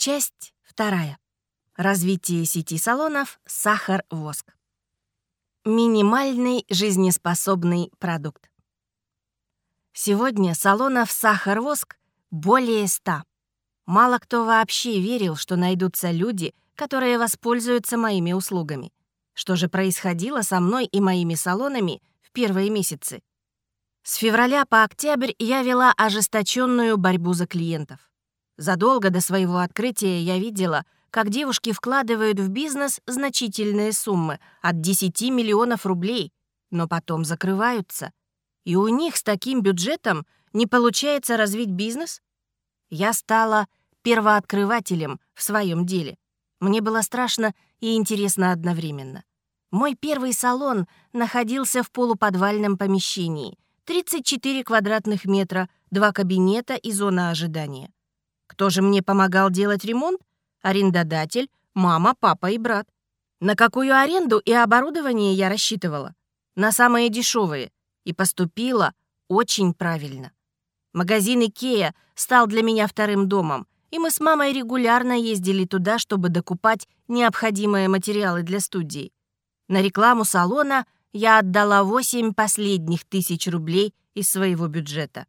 Часть вторая. Развитие сети салонов «Сахар-воск». Минимальный жизнеспособный продукт. Сегодня салонов «Сахар-воск» более ста. Мало кто вообще верил, что найдутся люди, которые воспользуются моими услугами. Что же происходило со мной и моими салонами в первые месяцы? С февраля по октябрь я вела ожесточенную борьбу за клиентов. Задолго до своего открытия я видела, как девушки вкладывают в бизнес значительные суммы от 10 миллионов рублей, но потом закрываются. И у них с таким бюджетом не получается развить бизнес? Я стала первооткрывателем в своем деле. Мне было страшно и интересно одновременно. Мой первый салон находился в полуподвальном помещении. 34 квадратных метра, два кабинета и зона ожидания. Кто же мне помогал делать ремонт? Арендодатель, мама, папа и брат. На какую аренду и оборудование я рассчитывала? На самые дешевые. И поступила очень правильно. Магазин Икея стал для меня вторым домом, и мы с мамой регулярно ездили туда, чтобы докупать необходимые материалы для студии. На рекламу салона я отдала 8 последних тысяч рублей из своего бюджета.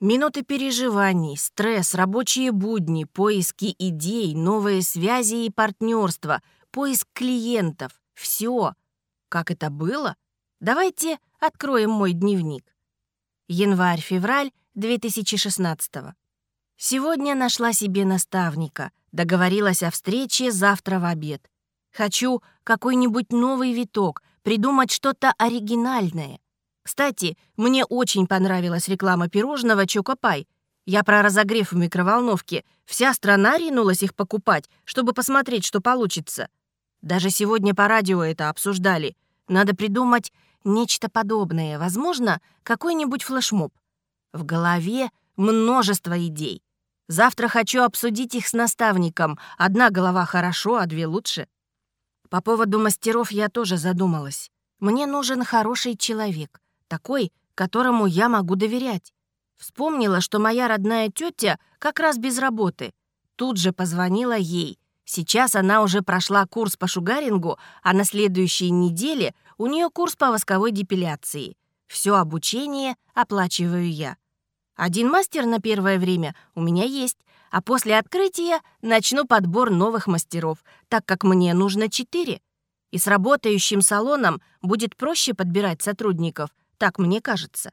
Минуты переживаний, стресс, рабочие будни, поиски идей, новые связи и партнерства, поиск клиентов. Все. Как это было? Давайте откроем мой дневник. Январь-февраль 2016 -го. Сегодня нашла себе наставника, договорилась о встрече завтра в обед. Хочу какой-нибудь новый виток, придумать что-то оригинальное. Кстати, мне очень понравилась реклама пирожного Чокопай. Я про разогрев в микроволновке. Вся страна ринулась их покупать, чтобы посмотреть, что получится. Даже сегодня по радио это обсуждали. Надо придумать нечто подобное. Возможно, какой-нибудь флешмоб. В голове множество идей. Завтра хочу обсудить их с наставником. Одна голова хорошо, а две лучше. По поводу мастеров я тоже задумалась. Мне нужен хороший человек, такой, которому я могу доверять. Вспомнила, что моя родная тетя как раз без работы. Тут же позвонила ей. Сейчас она уже прошла курс по шугарингу, а на следующей неделе у нее курс по восковой депиляции. Все обучение оплачиваю я. Один мастер на первое время у меня есть, а после открытия начну подбор новых мастеров, так как мне нужно четыре. И с работающим салоном будет проще подбирать сотрудников, так мне кажется.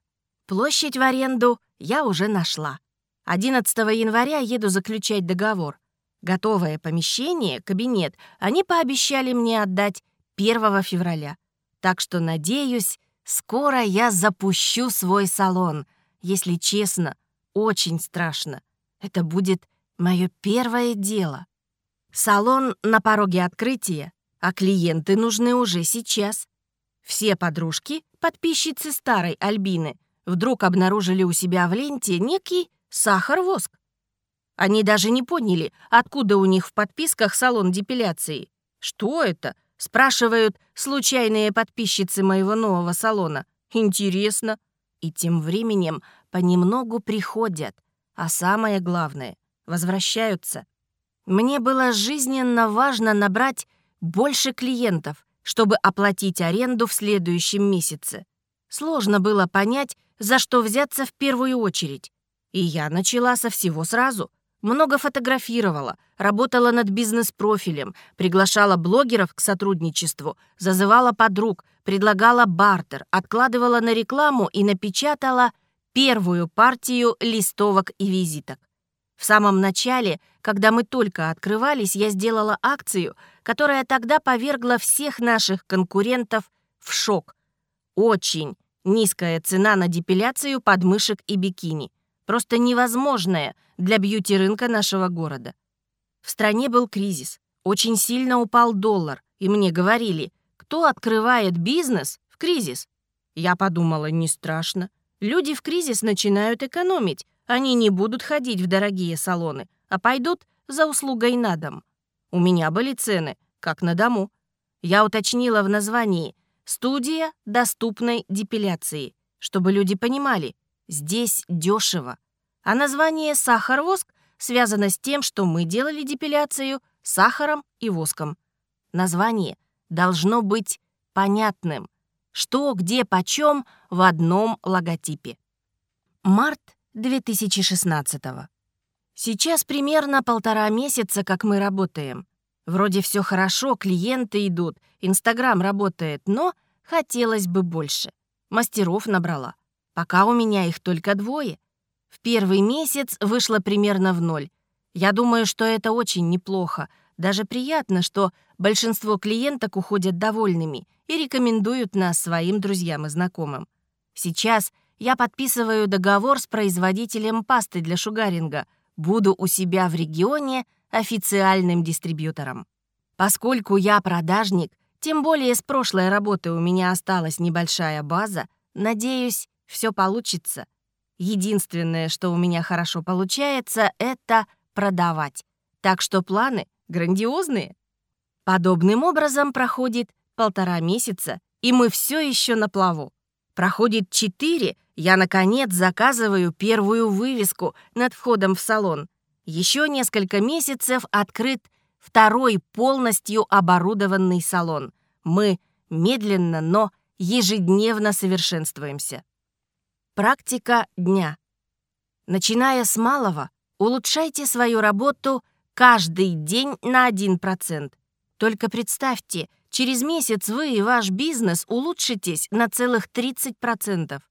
Площадь в аренду я уже нашла. 11 января еду заключать договор. Готовое помещение, кабинет, они пообещали мне отдать 1 февраля. Так что, надеюсь, скоро я запущу свой салон. Если честно, очень страшно. Это будет мое первое дело. Салон на пороге открытия, а клиенты нужны уже сейчас. Все подружки, подписчицы старой Альбины, вдруг обнаружили у себя в ленте некий сахар-воск. Они даже не поняли, откуда у них в подписках салон депиляции. «Что это?» — спрашивают случайные подписчицы моего нового салона. «Интересно». И тем временем понемногу приходят, а самое главное — возвращаются. Мне было жизненно важно набрать больше клиентов, чтобы оплатить аренду в следующем месяце. Сложно было понять, за что взяться в первую очередь. И я начала со всего сразу. Много фотографировала, работала над бизнес-профилем, приглашала блогеров к сотрудничеству, зазывала подруг, предлагала бартер, откладывала на рекламу и напечатала первую партию листовок и визиток. В самом начале, когда мы только открывались, я сделала акцию, которая тогда повергла всех наших конкурентов в шок. Очень низкая цена на депиляцию подмышек и бикини. Просто невозможная для бьюти-рынка нашего города. В стране был кризис. Очень сильно упал доллар, и мне говорили, кто открывает бизнес в кризис. Я подумала, не страшно. Люди в кризис начинают экономить, они не будут ходить в дорогие салоны, а пойдут за услугой на дом. У меня были цены, как на дому. Я уточнила в названии «Студия доступной депиляции», чтобы люди понимали, здесь дешево. А название «Сахар-воск» связано с тем, что мы делали депиляцию сахаром и воском. Название должно быть понятным. Что, где, почем в одном логотипе. Март 2016 Сейчас примерно полтора месяца, как мы работаем. Вроде все хорошо, клиенты идут, Инстаграм работает, но хотелось бы больше. Мастеров набрала. Пока у меня их только двое. В первый месяц вышло примерно в ноль. Я думаю, что это очень неплохо. Даже приятно, что большинство клиенток уходят довольными и рекомендуют нас своим друзьям и знакомым. Сейчас я подписываю договор с производителем пасты для шугаринга. Буду у себя в регионе официальным дистрибьютором. Поскольку я продажник, тем более с прошлой работы у меня осталась небольшая база, надеюсь, все получится. Единственное, что у меня хорошо получается, это продавать. Так что планы грандиозные. Подобным образом проходит полтора месяца, и мы все еще на плаву. Проходит четыре, я, наконец, заказываю первую вывеску над входом в салон. Еще несколько месяцев открыт второй полностью оборудованный салон. Мы медленно, но ежедневно совершенствуемся. Практика дня. Начиная с малого, улучшайте свою работу каждый день на 1%. Только представьте, через месяц вы и ваш бизнес улучшитесь на целых 30%.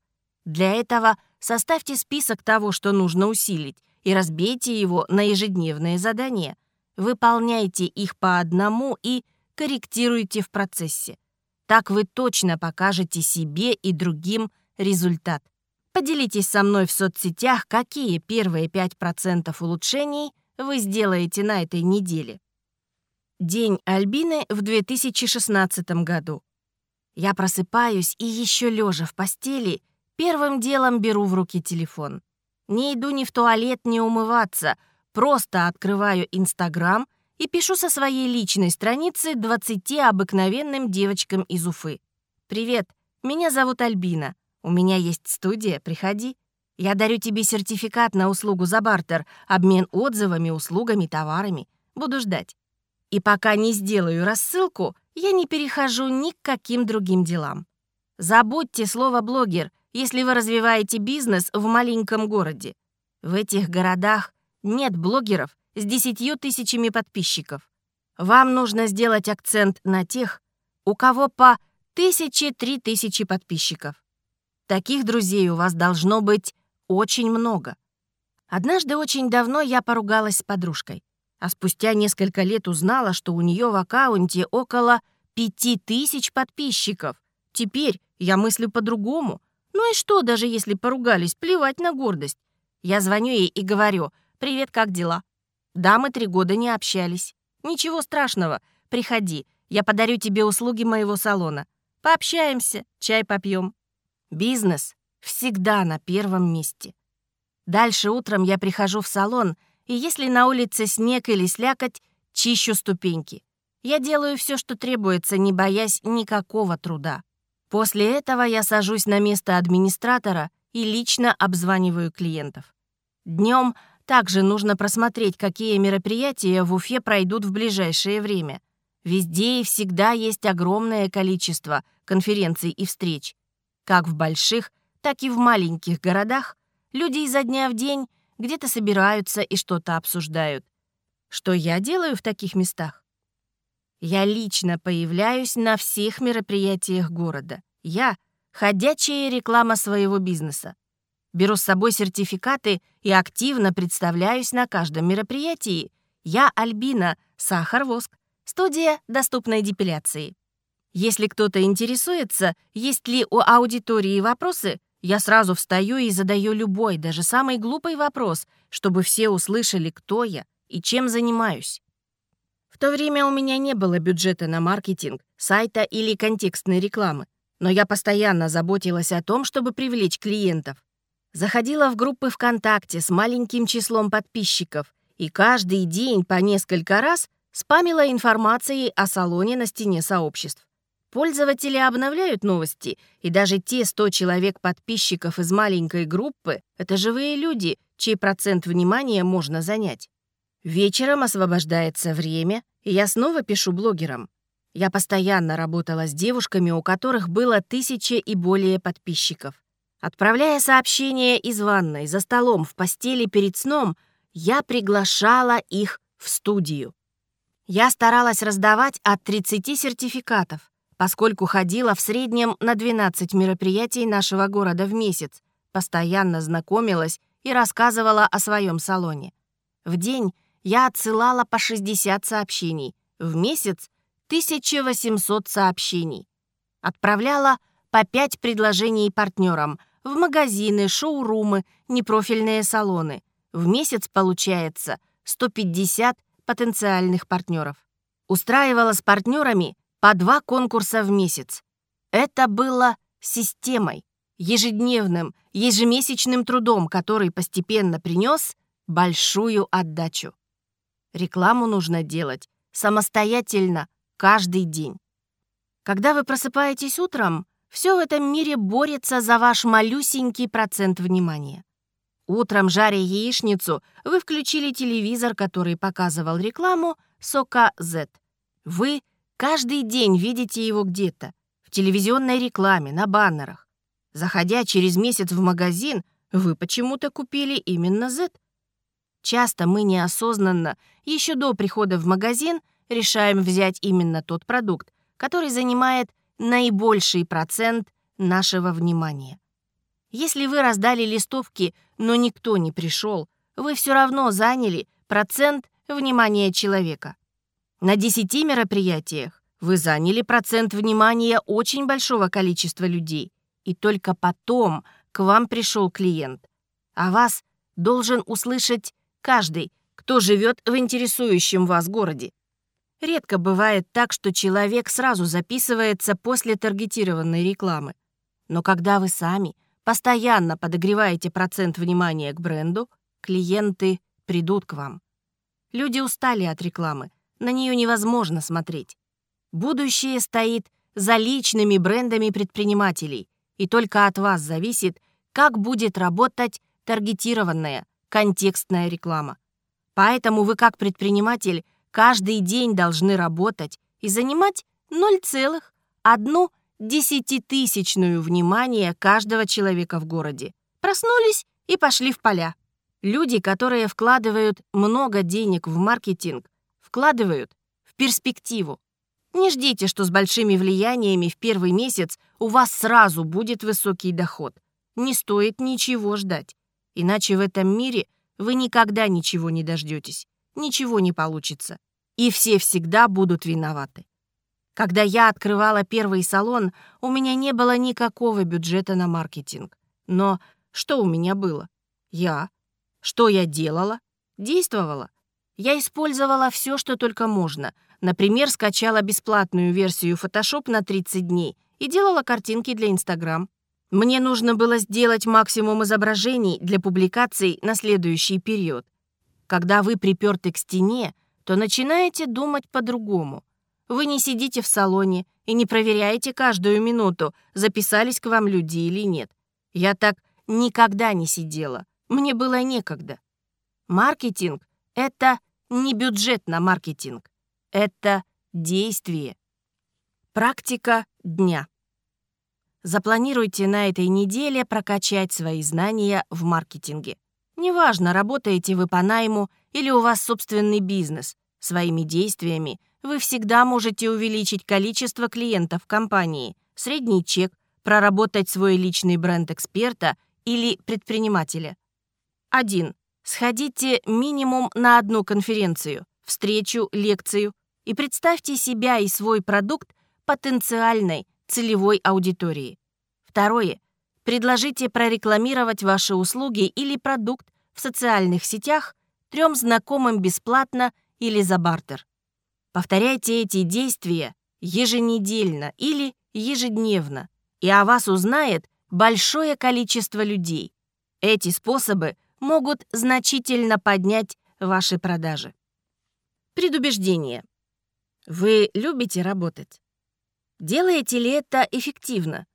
Для этого составьте список того, что нужно усилить, и разбейте его на ежедневные задания. Выполняйте их по одному и корректируйте в процессе. Так вы точно покажете себе и другим результат. Поделитесь со мной в соцсетях, какие первые 5% улучшений вы сделаете на этой неделе. День Альбины в 2016 году. Я просыпаюсь и еще лежа в постели, первым делом беру в руки телефон. Не иду ни в туалет, ни умываться, просто открываю Инстаграм и пишу со своей личной страницы 20 обыкновенным девочкам из Уфы. «Привет, меня зовут Альбина. У меня есть студия, приходи. Я дарю тебе сертификат на услугу за бартер, обмен отзывами, услугами, товарами. Буду ждать. И пока не сделаю рассылку, я не перехожу ни к каким другим делам. Забудьте слово «блогер», если вы развиваете бизнес в маленьком городе. В этих городах нет блогеров с десятью тысячами подписчиков. Вам нужно сделать акцент на тех, у кого по тысяче-три тысячи подписчиков. Таких друзей у вас должно быть очень много. Однажды очень давно я поругалась с подружкой, а спустя несколько лет узнала, что у нее в аккаунте около пяти тысяч подписчиков. Теперь я мыслю по-другому. Ну и что, даже если поругались, плевать на гордость. Я звоню ей и говорю, «Привет, как дела?» Да, мы три года не общались. Ничего страшного, приходи, я подарю тебе услуги моего салона. Пообщаемся, чай попьем. Бизнес всегда на первом месте. Дальше утром я прихожу в салон, и если на улице снег или слякоть, чищу ступеньки. Я делаю все, что требуется, не боясь никакого труда. После этого я сажусь на место администратора и лично обзваниваю клиентов. Днем также нужно просмотреть, какие мероприятия в Уфе пройдут в ближайшее время. Везде и всегда есть огромное количество конференций и встреч. Как в больших, так и в маленьких городах люди изо дня в день где-то собираются и что-то обсуждают. Что я делаю в таких местах? Я лично появляюсь на всех мероприятиях города. Я — ходячая реклама своего бизнеса. Беру с собой сертификаты и активно представляюсь на каждом мероприятии. Я Альбина, сахар-воск, студия доступной депиляции. Если кто-то интересуется, есть ли у аудитории вопросы, я сразу встаю и задаю любой, даже самый глупый вопрос, чтобы все услышали, кто я и чем занимаюсь. В то время у меня не было бюджета на маркетинг, сайта или контекстной рекламы, но я постоянно заботилась о том, чтобы привлечь клиентов. Заходила в группы ВКонтакте с маленьким числом подписчиков и каждый день по несколько раз спамила информацией о салоне на стене сообществ. Пользователи обновляют новости, и даже те 100 человек-подписчиков из маленькой группы — это живые люди, чей процент внимания можно занять. Вечером освобождается время, и я снова пишу блогерам. Я постоянно работала с девушками, у которых было тысяча и более подписчиков. Отправляя сообщения из ванной, за столом, в постели перед сном, я приглашала их в студию. Я старалась раздавать от 30 сертификатов, поскольку ходила в среднем на 12 мероприятий нашего города в месяц, постоянно знакомилась и рассказывала о своем салоне. В день я отсылала по 60 сообщений, в месяц 1800 сообщений. Отправляла по 5 предложений партнерам в магазины, шоурумы, непрофильные салоны. В месяц получается 150 потенциальных партнеров. Устраивала с партнерами по два конкурса в месяц. Это было системой, ежедневным, ежемесячным трудом, который постепенно принес большую отдачу. Рекламу нужно делать самостоятельно каждый день. Когда вы просыпаетесь утром, все в этом мире борется за ваш малюсенький процент внимания. Утром, жаря яичницу, вы включили телевизор, который показывал рекламу сока Z. Вы каждый день видите его где-то, в телевизионной рекламе, на баннерах. Заходя через месяц в магазин, вы почему-то купили именно Z. Часто мы неосознанно, еще до прихода в магазин, решаем взять именно тот продукт, который занимает наибольший процент нашего внимания. Если вы раздали листовки, но никто не пришел, вы все равно заняли процент внимания человека. На 10 мероприятиях вы заняли процент внимания очень большого количества людей, и только потом к вам пришел клиент. А вас должен услышать каждый, кто живет в интересующем вас городе. Редко бывает так, что человек сразу записывается после таргетированной рекламы. Но когда вы сами постоянно подогреваете процент внимания к бренду, клиенты придут к вам. Люди устали от рекламы, на нее невозможно смотреть. Будущее стоит за личными брендами предпринимателей, и только от вас зависит, как будет работать таргетированная, контекстная реклама. Поэтому вы как предприниматель каждый день должны работать и занимать 0,1 десятитысячную внимание каждого человека в городе. Проснулись и пошли в поля. Люди, которые вкладывают много денег в маркетинг, вкладывают в перспективу. Не ждите, что с большими влияниями в первый месяц у вас сразу будет высокий доход. Не стоит ничего ждать. Иначе в этом мире вы никогда ничего не дождетесь, ничего не получится. И все всегда будут виноваты. Когда я открывала первый салон, у меня не было никакого бюджета на маркетинг. Но что у меня было? Я. Что я делала? Действовала. Я использовала все, что только можно. Например, скачала бесплатную версию Photoshop на 30 дней и делала картинки для Instagram. Мне нужно было сделать максимум изображений для публикаций на следующий период. Когда вы приперты к стене, то начинаете думать по-другому. Вы не сидите в салоне и не проверяете каждую минуту, записались к вам люди или нет. Я так никогда не сидела. Мне было некогда. Маркетинг — это не бюджет на маркетинг. Это действие. Практика дня. Запланируйте на этой неделе прокачать свои знания в маркетинге. Неважно, работаете вы по найму или у вас собственный бизнес, своими действиями – вы всегда можете увеличить количество клиентов компании, средний чек, проработать свой личный бренд эксперта или предпринимателя. 1. Сходите минимум на одну конференцию, встречу, лекцию и представьте себя и свой продукт потенциальной целевой аудитории. Второе. Предложите прорекламировать ваши услуги или продукт в социальных сетях трем знакомым бесплатно или за бартер. Повторяйте эти действия еженедельно или ежедневно, и о вас узнает большое количество людей. Эти способы могут значительно поднять ваши продажи. Предубеждение. Вы любите работать? Делаете ли это эффективно?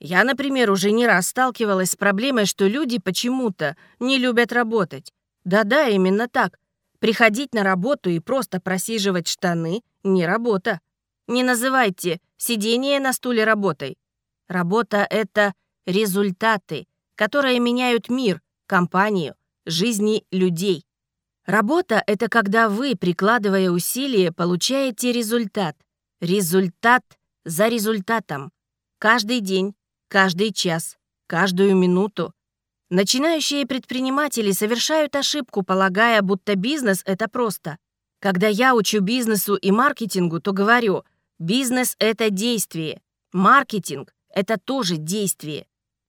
Я, например, уже не раз сталкивалась с проблемой, что люди почему-то не любят работать. Да-да, именно так. Приходить на работу и просто просиживать штаны — не работа. Не называйте сидение на стуле работой. Работа — это результаты, которые меняют мир, компанию, жизни людей. Работа — это когда вы, прикладывая усилия, получаете результат. Результат за результатом. Каждый день, каждый час, каждую минуту. Начинающие предприниматели совершают ошибку, полагая, будто бизнес — это просто. Когда я учу бизнесу и маркетингу, то говорю, бизнес — это действие, маркетинг — это тоже действие.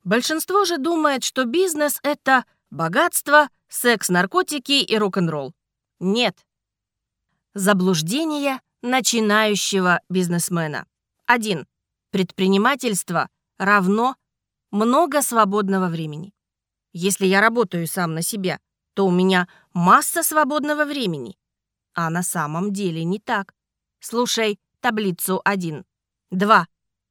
Большинство же думает, что бизнес — это богатство, секс, наркотики и рок-н-ролл. Нет. Заблуждение начинающего бизнесмена. 1. Предпринимательство равно много свободного времени. Если я работаю сам на себя, то у меня масса свободного времени. А на самом деле не так. Слушай таблицу 1. 2.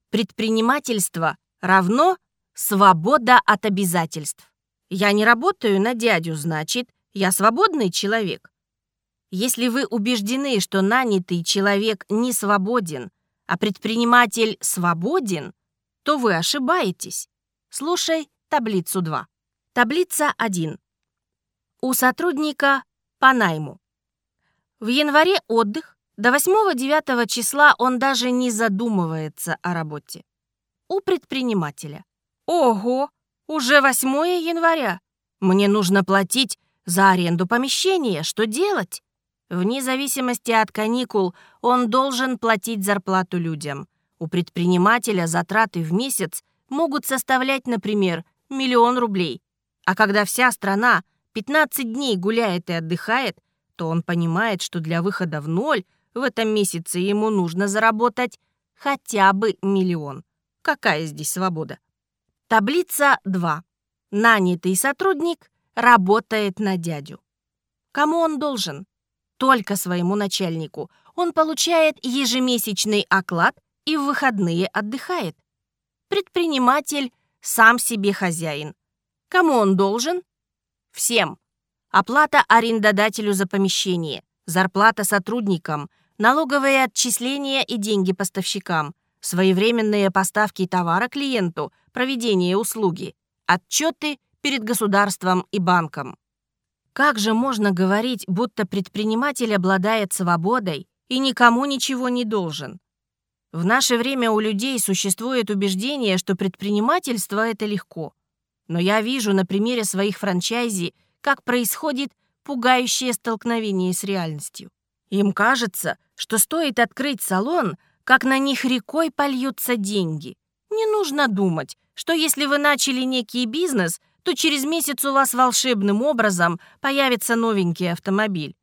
Предпринимательство равно свобода от обязательств. Я не работаю на дядю, значит, я свободный человек. Если вы убеждены, что нанятый человек не свободен, а предприниматель свободен, то вы ошибаетесь. Слушай таблицу 2. Таблица 1. У сотрудника по найму. В январе отдых, до 8-9 числа он даже не задумывается о работе. У предпринимателя. Ого, уже 8 января. Мне нужно платить за аренду помещения. Что делать? Вне зависимости от каникул он должен платить зарплату людям. У предпринимателя затраты в месяц могут составлять, например, миллион рублей. А когда вся страна 15 дней гуляет и отдыхает, то он понимает, что для выхода в ноль в этом месяце ему нужно заработать хотя бы миллион. Какая здесь свобода? Таблица 2. Нанятый сотрудник работает на дядю. Кому он должен? Только своему начальнику. Он получает ежемесячный оклад и в выходные отдыхает. Предприниматель сам себе хозяин. Кому он должен? Всем. Оплата арендодателю за помещение, зарплата сотрудникам, налоговые отчисления и деньги поставщикам, своевременные поставки товара клиенту, проведение услуги, отчеты перед государством и банком. Как же можно говорить, будто предприниматель обладает свободой и никому ничего не должен? В наше время у людей существует убеждение, что предпринимательство — это легко. Но я вижу на примере своих франчайзи, как происходит пугающее столкновение с реальностью. Им кажется, что стоит открыть салон, как на них рекой польются деньги. Не нужно думать, что если вы начали некий бизнес, то через месяц у вас волшебным образом появится новенький автомобиль.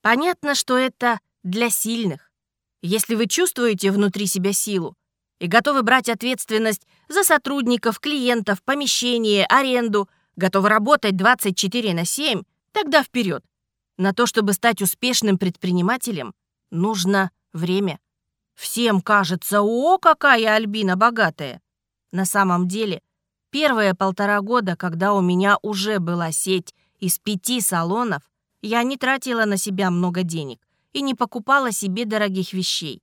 Понятно, что это для сильных. Если вы чувствуете внутри себя силу и готовы брать ответственность за сотрудников, клиентов, помещение, аренду, готовы работать 24 на 7, тогда вперед. На то, чтобы стать успешным предпринимателем, нужно время. Всем кажется, о, какая Альбина богатая. На самом деле, первые полтора года, когда у меня уже была сеть из пяти салонов, я не тратила на себя много денег и не покупала себе дорогих вещей.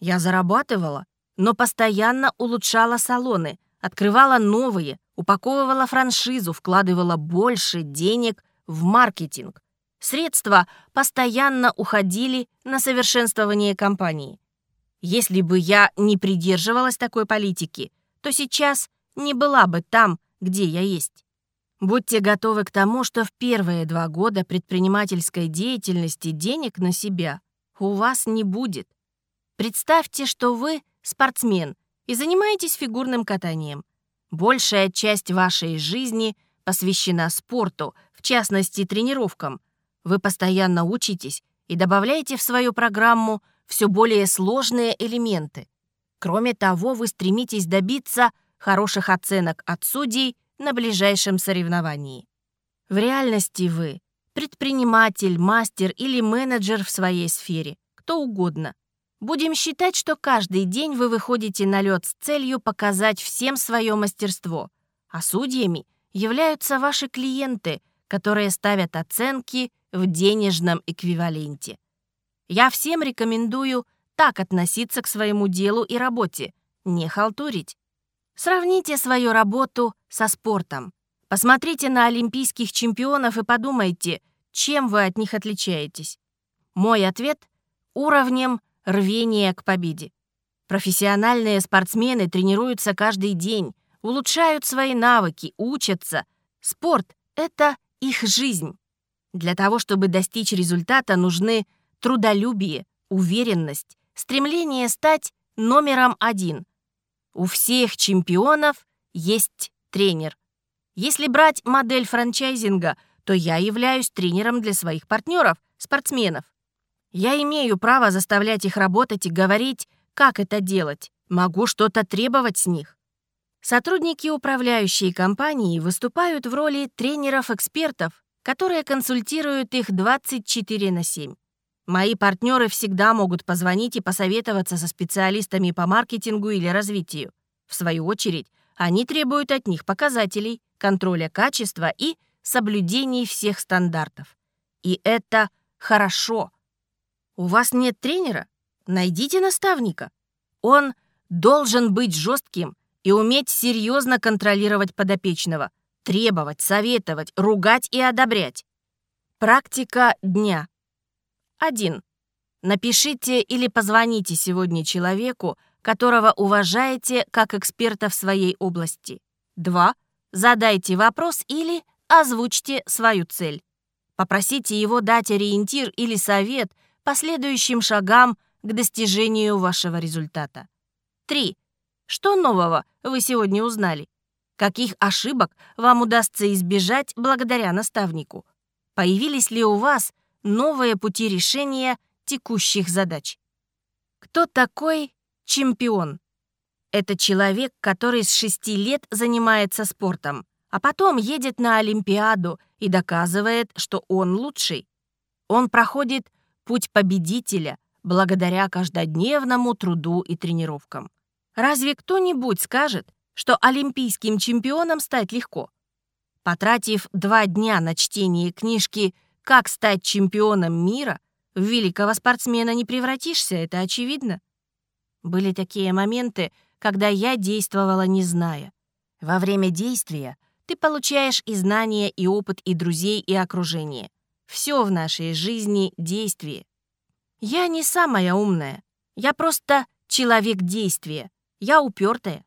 Я зарабатывала, но постоянно улучшала салоны, открывала новые, упаковывала франшизу, вкладывала больше денег в маркетинг. Средства постоянно уходили на совершенствование компании. Если бы я не придерживалась такой политики, то сейчас не была бы там, где я есть. Будьте готовы к тому, что в первые два года предпринимательской деятельности денег на себя у вас не будет. Представьте, что вы спортсмен и занимаетесь фигурным катанием. Большая часть вашей жизни посвящена спорту, в частности тренировкам. Вы постоянно учитесь и добавляете в свою программу все более сложные элементы. Кроме того, вы стремитесь добиться хороших оценок от судей на ближайшем соревновании. В реальности вы предприниматель, мастер или менеджер в своей сфере, кто угодно. Будем считать, что каждый день вы выходите на лед с целью показать всем свое мастерство, а судьями являются ваши клиенты, которые ставят оценки в денежном эквиваленте. Я всем рекомендую так относиться к своему делу и работе, не халтурить. Сравните свою работу со спортом. Посмотрите на олимпийских чемпионов и подумайте, чем вы от них отличаетесь. Мой ответ — уровнем рвения к победе. Профессиональные спортсмены тренируются каждый день, улучшают свои навыки, учатся. Спорт — это их жизнь. Для того, чтобы достичь результата, нужны трудолюбие, уверенность, стремление стать номером один. У всех чемпионов есть тренер. Если брать модель франчайзинга, то я являюсь тренером для своих партнеров, спортсменов. Я имею право заставлять их работать и говорить, как это делать. Могу что-то требовать с них. Сотрудники управляющей компании выступают в роли тренеров-экспертов, которые консультируют их 24 на 7. Мои партнеры всегда могут позвонить и посоветоваться со специалистами по маркетингу или развитию. В свою очередь, они требуют от них показателей, контроля качества и соблюдений всех стандартов. И это хорошо. У вас нет тренера? Найдите наставника. Он должен быть жестким и уметь серьезно контролировать подопечного, требовать, советовать, ругать и одобрять. Практика дня. 1. Напишите или позвоните сегодня человеку, которого уважаете как эксперта в своей области. 2. Задайте вопрос или озвучьте свою цель. Попросите его дать ориентир или совет – последующим шагам к достижению вашего результата. 3. Что нового вы сегодня узнали? Каких ошибок вам удастся избежать благодаря наставнику? Появились ли у вас новые пути решения текущих задач? Кто такой чемпион? Это человек, который с 6 лет занимается спортом, а потом едет на Олимпиаду и доказывает, что он лучший. Он проходит путь победителя благодаря каждодневному труду и тренировкам. Разве кто-нибудь скажет, что олимпийским чемпионом стать легко? Потратив два дня на чтение книжки «Как стать чемпионом мира», в великого спортсмена не превратишься, это очевидно. Были такие моменты, когда я действовала не зная. Во время действия ты получаешь и знания, и опыт, и друзей, и окружение. Все в нашей жизни — действие. Я не самая умная. Я просто человек действия. Я упертая.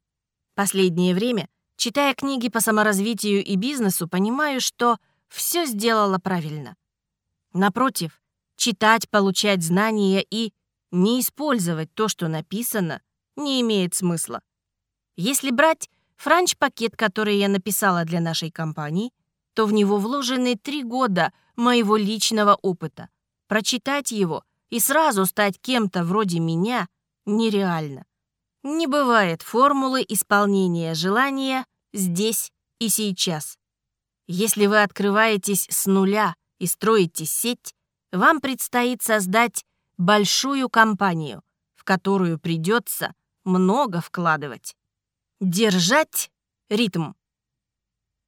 Последнее время, читая книги по саморазвитию и бизнесу, понимаю, что все сделала правильно. Напротив, читать, получать знания и не использовать то, что написано, не имеет смысла. Если брать франч-пакет, который я написала для нашей компании, то в него вложены три года моего личного опыта. Прочитать его и сразу стать кем-то вроде меня нереально. Не бывает формулы исполнения желания здесь и сейчас. Если вы открываетесь с нуля и строите сеть, вам предстоит создать большую компанию, в которую придется много вкладывать. Держать ритм.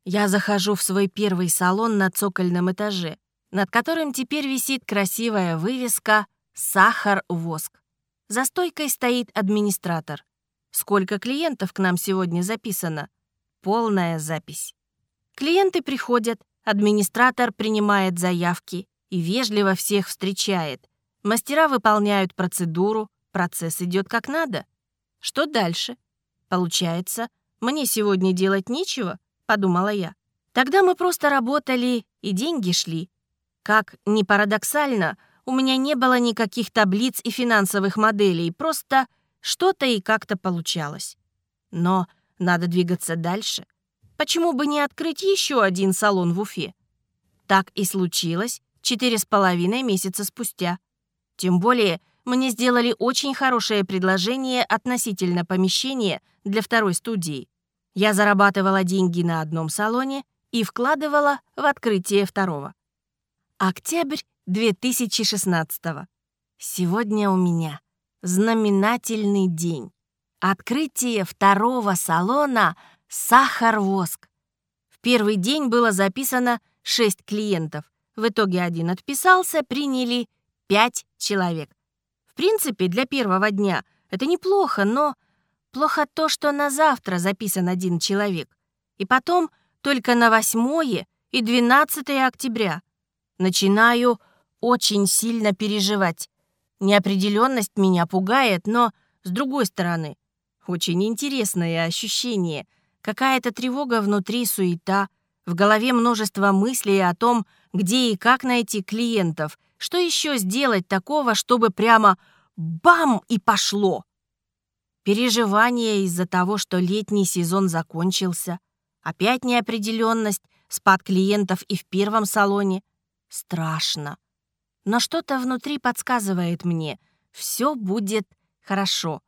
Я захожу в свой первый салон на цокольном этаже, над которым теперь висит красивая вывеска «Сахар-воск». За стойкой стоит администратор. Сколько клиентов к нам сегодня записано? Полная запись. Клиенты приходят, администратор принимает заявки и вежливо всех встречает. Мастера выполняют процедуру, процесс идет как надо. Что дальше? Получается, мне сегодня делать нечего? — подумала я. Тогда мы просто работали, и деньги шли. Как ни парадоксально, у меня не было никаких таблиц и финансовых моделей, просто что-то и как-то получалось. Но надо двигаться дальше. Почему бы не открыть еще один салон в Уфе? Так и случилось четыре с половиной месяца спустя. Тем более мне сделали очень хорошее предложение относительно помещения для второй студии. Я зарабатывала деньги на одном салоне и вкладывала в открытие второго. Октябрь 2016 -го. Сегодня у меня знаменательный день. Открытие второго салона «Сахар-воск». В первый день было записано 6 клиентов. В итоге один отписался, приняли 5 человек. В принципе, для первого дня это неплохо, но плохо то, что на завтра записан один человек. И потом только на 8 и 12 октября. Начинаю очень сильно переживать. Неопределенность меня пугает, но, с другой стороны, очень интересное ощущение. Какая-то тревога внутри, суета. В голове множество мыслей о том, где и как найти клиентов. Что еще сделать такого, чтобы прямо бам и пошло? Переживания из-за того, что летний сезон закончился. Опять неопределенность, спад клиентов и в первом салоне. Страшно но что-то внутри подсказывает мне, все будет хорошо.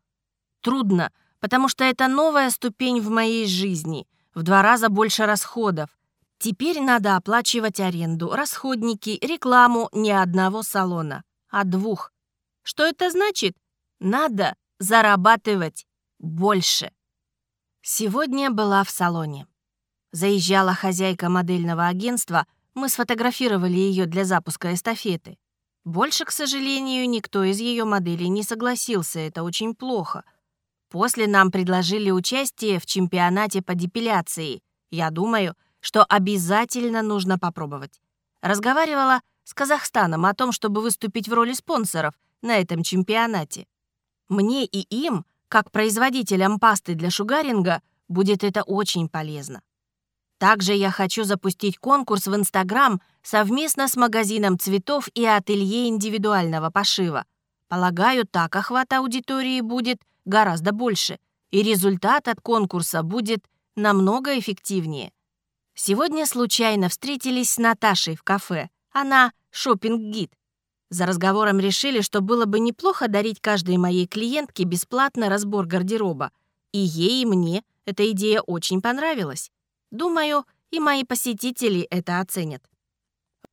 Трудно, потому что это новая ступень в моей жизни, в два раза больше расходов. Теперь надо оплачивать аренду, расходники, рекламу не одного салона, а двух. Что это значит? Надо зарабатывать больше. Сегодня была в салоне. Заезжала хозяйка модельного агентства, мы сфотографировали ее для запуска эстафеты. Больше, к сожалению, никто из ее моделей не согласился, это очень плохо. После нам предложили участие в чемпионате по депиляции. Я думаю, что обязательно нужно попробовать. Разговаривала с Казахстаном о том, чтобы выступить в роли спонсоров на этом чемпионате. Мне и им, как производителям пасты для шугаринга, будет это очень полезно. Также я хочу запустить конкурс в Инстаграм совместно с магазином цветов и ателье индивидуального пошива. Полагаю, так охват аудитории будет гораздо больше, и результат от конкурса будет намного эффективнее. Сегодня случайно встретились с Наташей в кафе. Она шопинг-гид. За разговором решили, что было бы неплохо дарить каждой моей клиентке бесплатно разбор гардероба. И ей, и мне эта идея очень понравилась. Думаю, и мои посетители это оценят.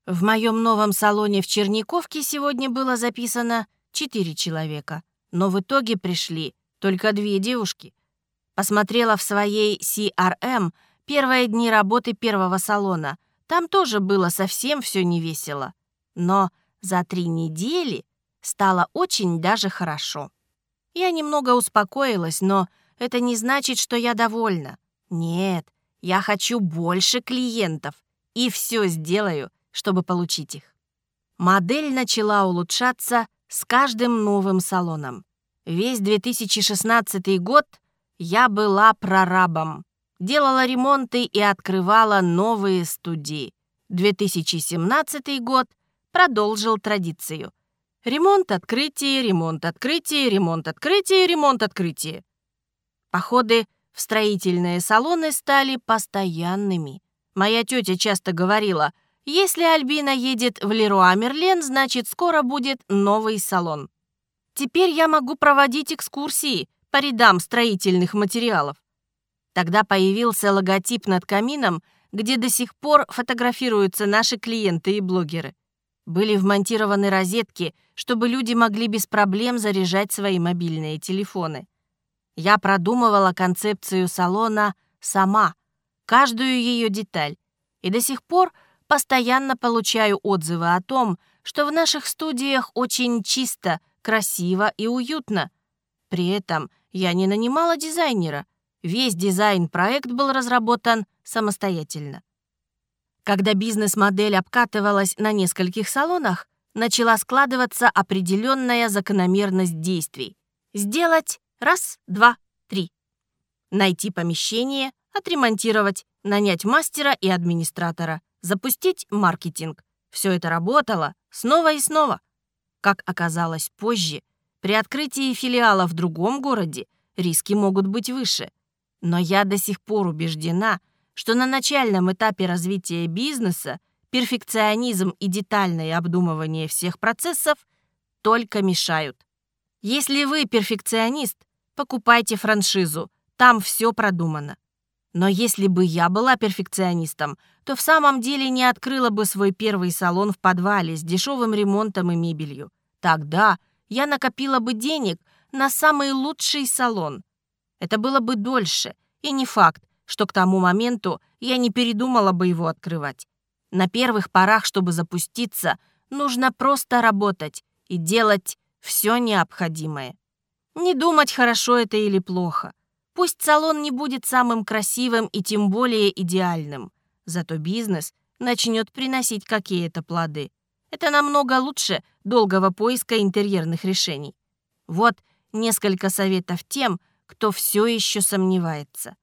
В моем новом салоне в Черниковке сегодня было записано 4 человека, но в итоге пришли только две девушки. Посмотрела в своей CRM первые дни работы первого салона. Там тоже было совсем все невесело. Но за три недели стало очень даже хорошо. Я немного успокоилась, но это не значит, что я довольна. Нет, я хочу больше клиентов и все сделаю, чтобы получить их. Модель начала улучшаться с каждым новым салоном. Весь 2016 год я была прорабом. Делала ремонты и открывала новые студии. 2017 год продолжил традицию. Ремонт, открытие, ремонт, открытие, ремонт, открытие, ремонт, открытие. Походы в строительные салоны стали постоянными. Моя тетя часто говорила, если Альбина едет в Леруа Мерлен, значит, скоро будет новый салон. Теперь я могу проводить экскурсии по рядам строительных материалов. Тогда появился логотип над камином, где до сих пор фотографируются наши клиенты и блогеры. Были вмонтированы розетки, чтобы люди могли без проблем заряжать свои мобильные телефоны. Я продумывала концепцию салона сама, каждую ее деталь, и до сих пор постоянно получаю отзывы о том, что в наших студиях очень чисто, красиво и уютно. При этом я не нанимала дизайнера. Весь дизайн-проект был разработан самостоятельно. Когда бизнес-модель обкатывалась на нескольких салонах, начала складываться определенная закономерность действий. Сделать Раз, два, три. Найти помещение, отремонтировать, нанять мастера и администратора, запустить маркетинг. Все это работало снова и снова. Как оказалось позже, при открытии филиала в другом городе риски могут быть выше. Но я до сих пор убеждена, что на начальном этапе развития бизнеса перфекционизм и детальное обдумывание всех процессов только мешают. Если вы перфекционист, покупайте франшизу, там все продумано. Но если бы я была перфекционистом, то в самом деле не открыла бы свой первый салон в подвале с дешевым ремонтом и мебелью. Тогда я накопила бы денег на самый лучший салон. Это было бы дольше, и не факт, что к тому моменту я не передумала бы его открывать. На первых порах, чтобы запуститься, нужно просто работать и делать все необходимое. Не думать, хорошо это или плохо. Пусть салон не будет самым красивым и тем более идеальным, зато бизнес начнет приносить какие-то плоды. Это намного лучше долгого поиска интерьерных решений. Вот несколько советов тем, кто все еще сомневается.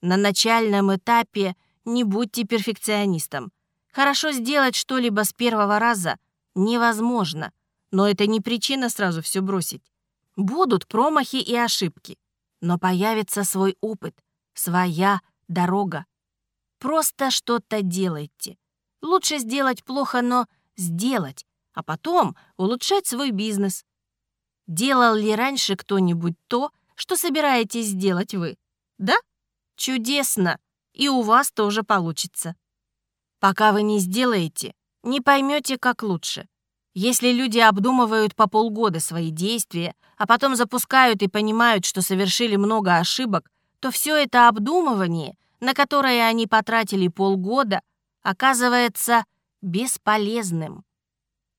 На начальном этапе не будьте перфекционистом. Хорошо сделать что-либо с первого раза невозможно, но это не причина сразу все бросить. Будут промахи и ошибки, но появится свой опыт, своя дорога. Просто что-то делайте. Лучше сделать плохо, но сделать, а потом улучшать свой бизнес. Делал ли раньше кто-нибудь то, что собираетесь сделать вы? Да? Чудесно! И у вас тоже получится. Пока вы не сделаете, не поймете, как лучше. Если люди обдумывают по полгода свои действия, а потом запускают и понимают, что совершили много ошибок, то все это обдумывание, на которое они потратили полгода, оказывается бесполезным.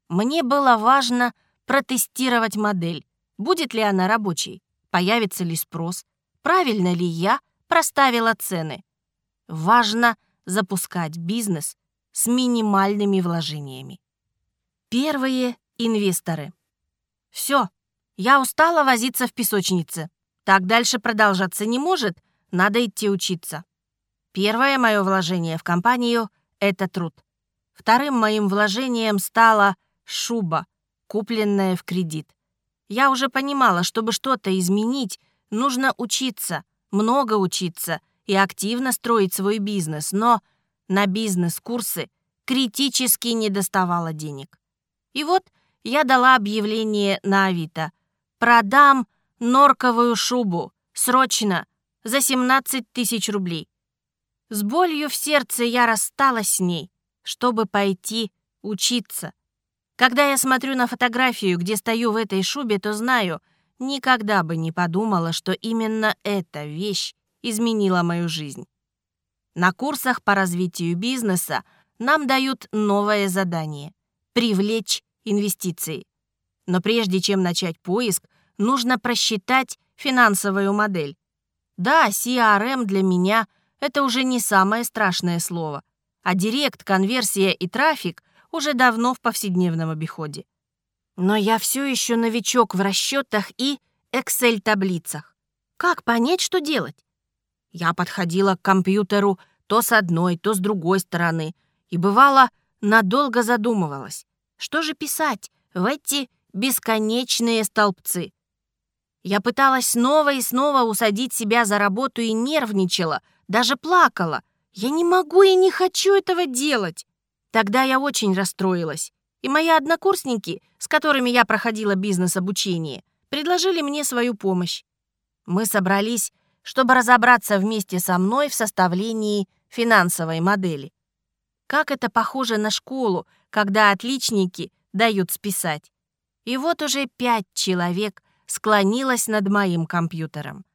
Мне было важно протестировать модель, будет ли она рабочей, появится ли спрос, правильно ли я проставила цены. Важно запускать бизнес с минимальными вложениями. Первые инвесторы. Все, я устала возиться в песочнице. Так дальше продолжаться не может, надо идти учиться. Первое мое вложение в компанию — это труд. Вторым моим вложением стала шуба, купленная в кредит. Я уже понимала, чтобы что-то изменить, нужно учиться, много учиться и активно строить свой бизнес, но на бизнес-курсы критически не доставало денег. И вот я дала объявление на Авито. «Продам норковую шубу, срочно, за 17 тысяч рублей». С болью в сердце я рассталась с ней, чтобы пойти учиться. Когда я смотрю на фотографию, где стою в этой шубе, то знаю, никогда бы не подумала, что именно эта вещь изменила мою жизнь. На курсах по развитию бизнеса нам дают новое задание — привлечь инвестиции. Но прежде чем начать поиск, нужно просчитать финансовую модель. Да, CRM для меня — это уже не самое страшное слово, а директ, конверсия и трафик уже давно в повседневном обиходе. Но я все еще новичок в расчетах и Excel-таблицах. Как понять, что делать? Я подходила к компьютеру то с одной, то с другой стороны, и бывало, надолго задумывалась, что же писать в эти бесконечные столбцы. Я пыталась снова и снова усадить себя за работу и нервничала, даже плакала. Я не могу и не хочу этого делать. Тогда я очень расстроилась, и мои однокурсники, с которыми я проходила бизнес-обучение, предложили мне свою помощь. Мы собрались, чтобы разобраться вместе со мной в составлении финансовой модели. Как это похоже на школу, когда отличники дают списать. И вот уже пять человек склонилось над моим компьютером.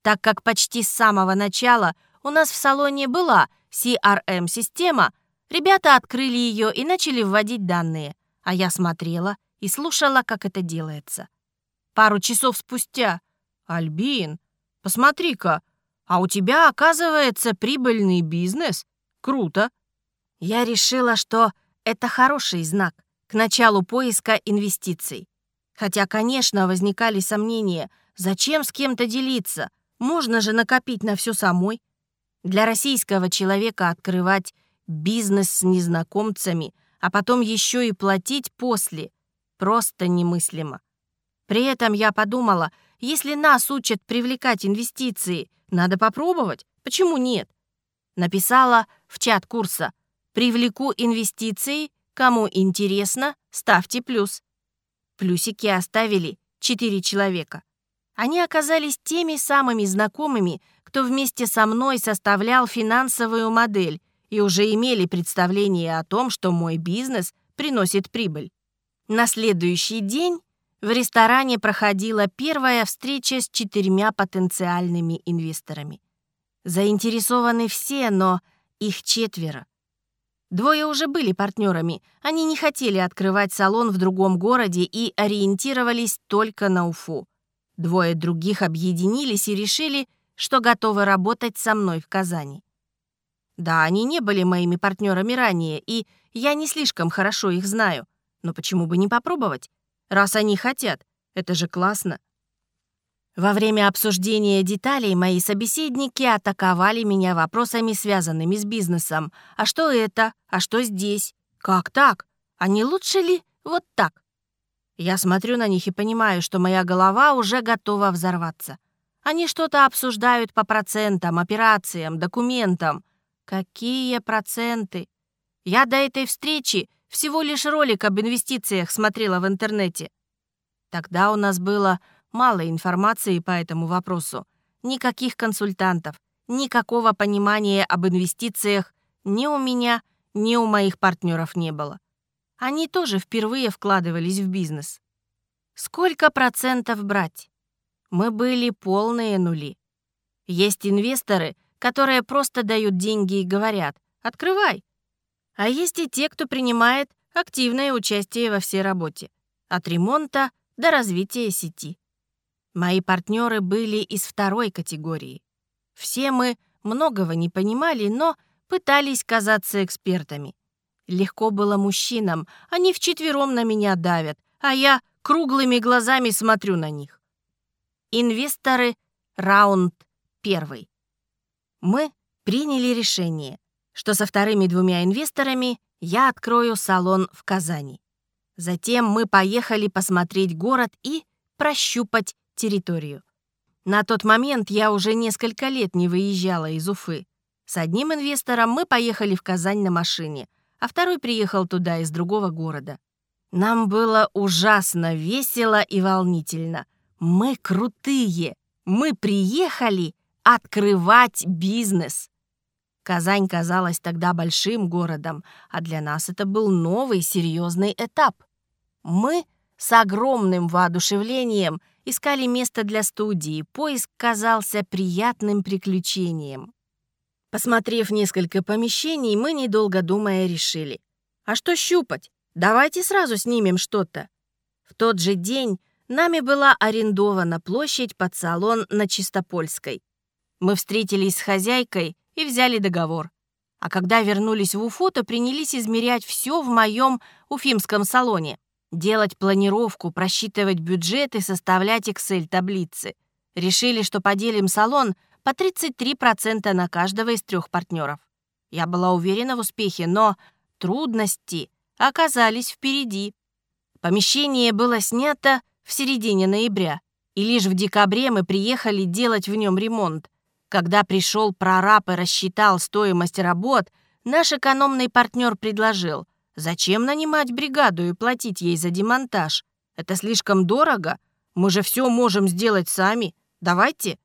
Так как почти с самого начала у нас в салоне была CRM-система, Ребята открыли ее и начали вводить данные, а я смотрела и слушала, как это делается. Пару часов спустя. «Альбин, посмотри-ка, а у тебя, оказывается, прибыльный бизнес? Круто!» Я решила, что это хороший знак к началу поиска инвестиций. Хотя, конечно, возникали сомнения, зачем с кем-то делиться? Можно же накопить на все самой. Для российского человека открывать бизнес с незнакомцами, а потом еще и платить после. Просто немыслимо. При этом я подумала, если нас учат привлекать инвестиции, надо попробовать. Почему нет? Написала в чат курса «Привлеку инвестиции, кому интересно, ставьте плюс». Плюсики оставили четыре человека. Они оказались теми самыми знакомыми, кто вместе со мной составлял финансовую модель, и уже имели представление о том, что мой бизнес приносит прибыль. На следующий день в ресторане проходила первая встреча с четырьмя потенциальными инвесторами. Заинтересованы все, но их четверо. Двое уже были партнерами, они не хотели открывать салон в другом городе и ориентировались только на Уфу. Двое других объединились и решили, что готовы работать со мной в Казани. Да, они не были моими партнерами ранее, и я не слишком хорошо их знаю. Но почему бы не попробовать? Раз они хотят, это же классно. Во время обсуждения деталей мои собеседники атаковали меня вопросами, связанными с бизнесом. А что это? А что здесь? Как так? А не лучше ли вот так? Я смотрю на них и понимаю, что моя голова уже готова взорваться. Они что-то обсуждают по процентам, операциям, документам. Какие проценты? Я до этой встречи всего лишь ролик об инвестициях смотрела в интернете. Тогда у нас было мало информации по этому вопросу. Никаких консультантов, никакого понимания об инвестициях ни у меня, ни у моих партнеров не было. Они тоже впервые вкладывались в бизнес. Сколько процентов брать? Мы были полные нули. Есть инвесторы, которые просто дают деньги и говорят «открывай». А есть и те, кто принимает активное участие во всей работе. От ремонта до развития сети. Мои партнеры были из второй категории. Все мы многого не понимали, но пытались казаться экспертами. Легко было мужчинам, они вчетвером на меня давят, а я круглыми глазами смотрю на них. Инвесторы, раунд первый. Мы приняли решение, что со вторыми двумя инвесторами я открою салон в Казани. Затем мы поехали посмотреть город и прощупать территорию. На тот момент я уже несколько лет не выезжала из Уфы. С одним инвестором мы поехали в Казань на машине, а второй приехал туда из другого города. Нам было ужасно весело и волнительно. Мы крутые. Мы приехали открывать бизнес. Казань казалась тогда большим городом, а для нас это был новый серьезный этап. Мы с огромным воодушевлением искали место для студии, поиск казался приятным приключением. Посмотрев несколько помещений, мы, недолго думая, решили. А что щупать? Давайте сразу снимем что-то. В тот же день нами была арендована площадь под салон на Чистопольской. Мы встретились с хозяйкой и взяли договор. А когда вернулись в Уфу, то принялись измерять все в моем уфимском салоне. Делать планировку, просчитывать бюджет и составлять Excel-таблицы. Решили, что поделим салон по 33% на каждого из трех партнеров. Я была уверена в успехе, но трудности оказались впереди. Помещение было снято в середине ноября, и лишь в декабре мы приехали делать в нем ремонт. Когда пришел прораб и рассчитал стоимость работ, наш экономный партнер предложил Зачем нанимать бригаду и платить ей за демонтаж? Это слишком дорого. Мы же все можем сделать сами. Давайте.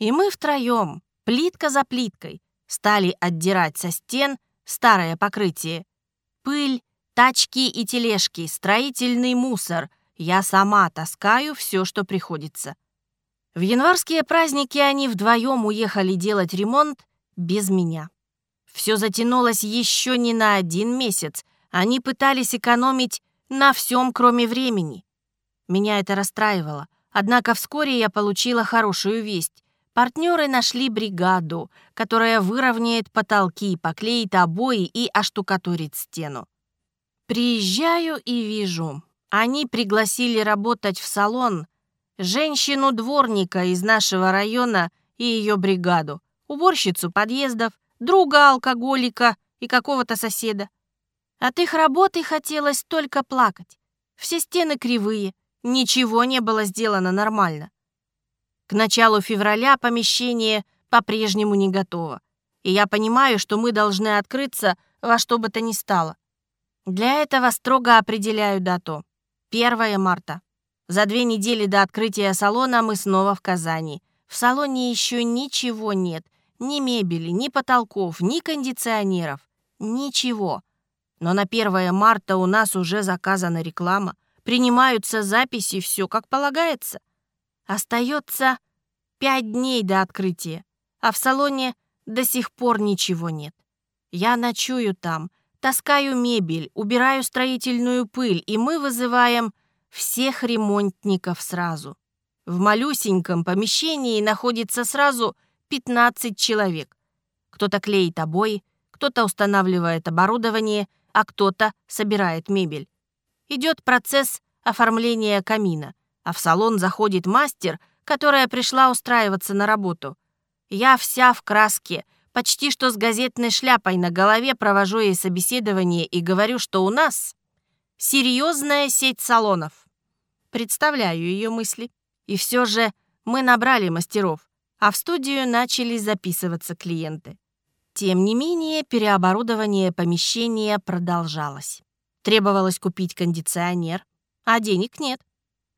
И мы втроем, плитка за плиткой, стали отдирать со стен старое покрытие. Пыль, тачки и тележки, строительный мусор. Я сама таскаю все, что приходится. В январские праздники они вдвоем уехали делать ремонт без меня. Все затянулось еще не на один месяц, они пытались экономить на всем, кроме времени. Меня это расстраивало. Однако вскоре я получила хорошую весть. Партнеры нашли бригаду, которая выровняет потолки, поклеит обои и оштукатурит стену. Приезжаю и вижу. Они пригласили работать в салон женщину-дворника из нашего района и ее бригаду, уборщицу подъездов, друга алкоголика и какого-то соседа. От их работы хотелось только плакать. Все стены кривые, ничего не было сделано нормально. К началу февраля помещение по-прежнему не готово. И я понимаю, что мы должны открыться во что бы то ни стало. Для этого строго определяю дату. 1 марта. За две недели до открытия салона мы снова в Казани. В салоне еще ничего нет. Ни мебели, ни потолков, ни кондиционеров. Ничего. Но на 1 марта у нас уже заказана реклама. принимаются записи, все как полагается. Остается пять дней до открытия, а в салоне до сих пор ничего нет. Я ночую там, таскаю мебель, убираю строительную пыль, и мы вызываем всех ремонтников сразу. В малюсеньком помещении находится сразу 15 человек. Кто-то клеит обои, кто-то устанавливает оборудование, а кто-то собирает мебель. Идет процесс оформления камина, а в салон заходит мастер, которая пришла устраиваться на работу. Я вся в краске, почти что с газетной шляпой на голове провожу ей собеседование и говорю, что у нас серьезная сеть салонов. Представляю ее мысли. И все же мы набрали мастеров, а в студию начали записываться клиенты. Тем не менее, переоборудование помещения продолжалось. Требовалось купить кондиционер, а денег нет.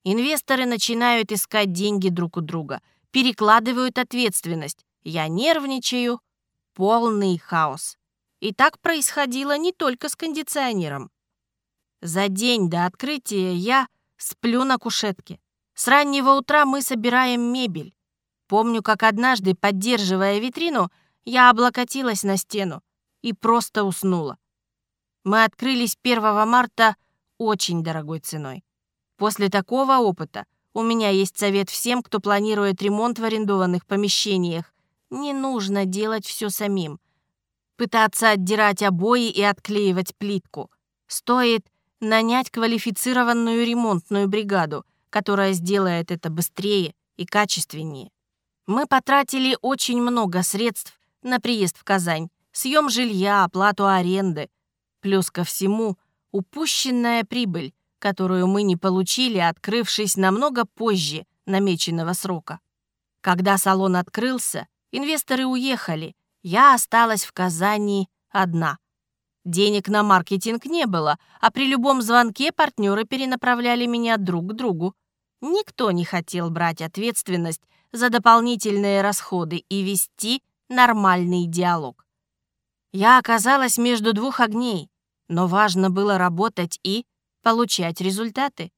Инвесторы начинают искать деньги друг у друга, перекладывают ответственность. Я нервничаю. Полный хаос. И так происходило не только с кондиционером. За день до открытия я сплю на кушетке. С раннего утра мы собираем мебель. Помню, как однажды, поддерживая витрину, я облокотилась на стену и просто уснула. Мы открылись 1 марта очень дорогой ценой. После такого опыта у меня есть совет всем, кто планирует ремонт в арендованных помещениях. Не нужно делать все самим. Пытаться отдирать обои и отклеивать плитку. Стоит нанять квалифицированную ремонтную бригаду, которая сделает это быстрее и качественнее. Мы потратили очень много средств на приезд в Казань, съем жилья, оплату аренды. Плюс ко всему, упущенная прибыль, которую мы не получили, открывшись намного позже намеченного срока. Когда салон открылся, инвесторы уехали, я осталась в Казани одна. Денег на маркетинг не было, а при любом звонке партнеры перенаправляли меня друг к другу. Никто не хотел брать ответственность за дополнительные расходы и вести нормальный диалог. Я оказалась между двух огней, но важно было работать и получать результаты.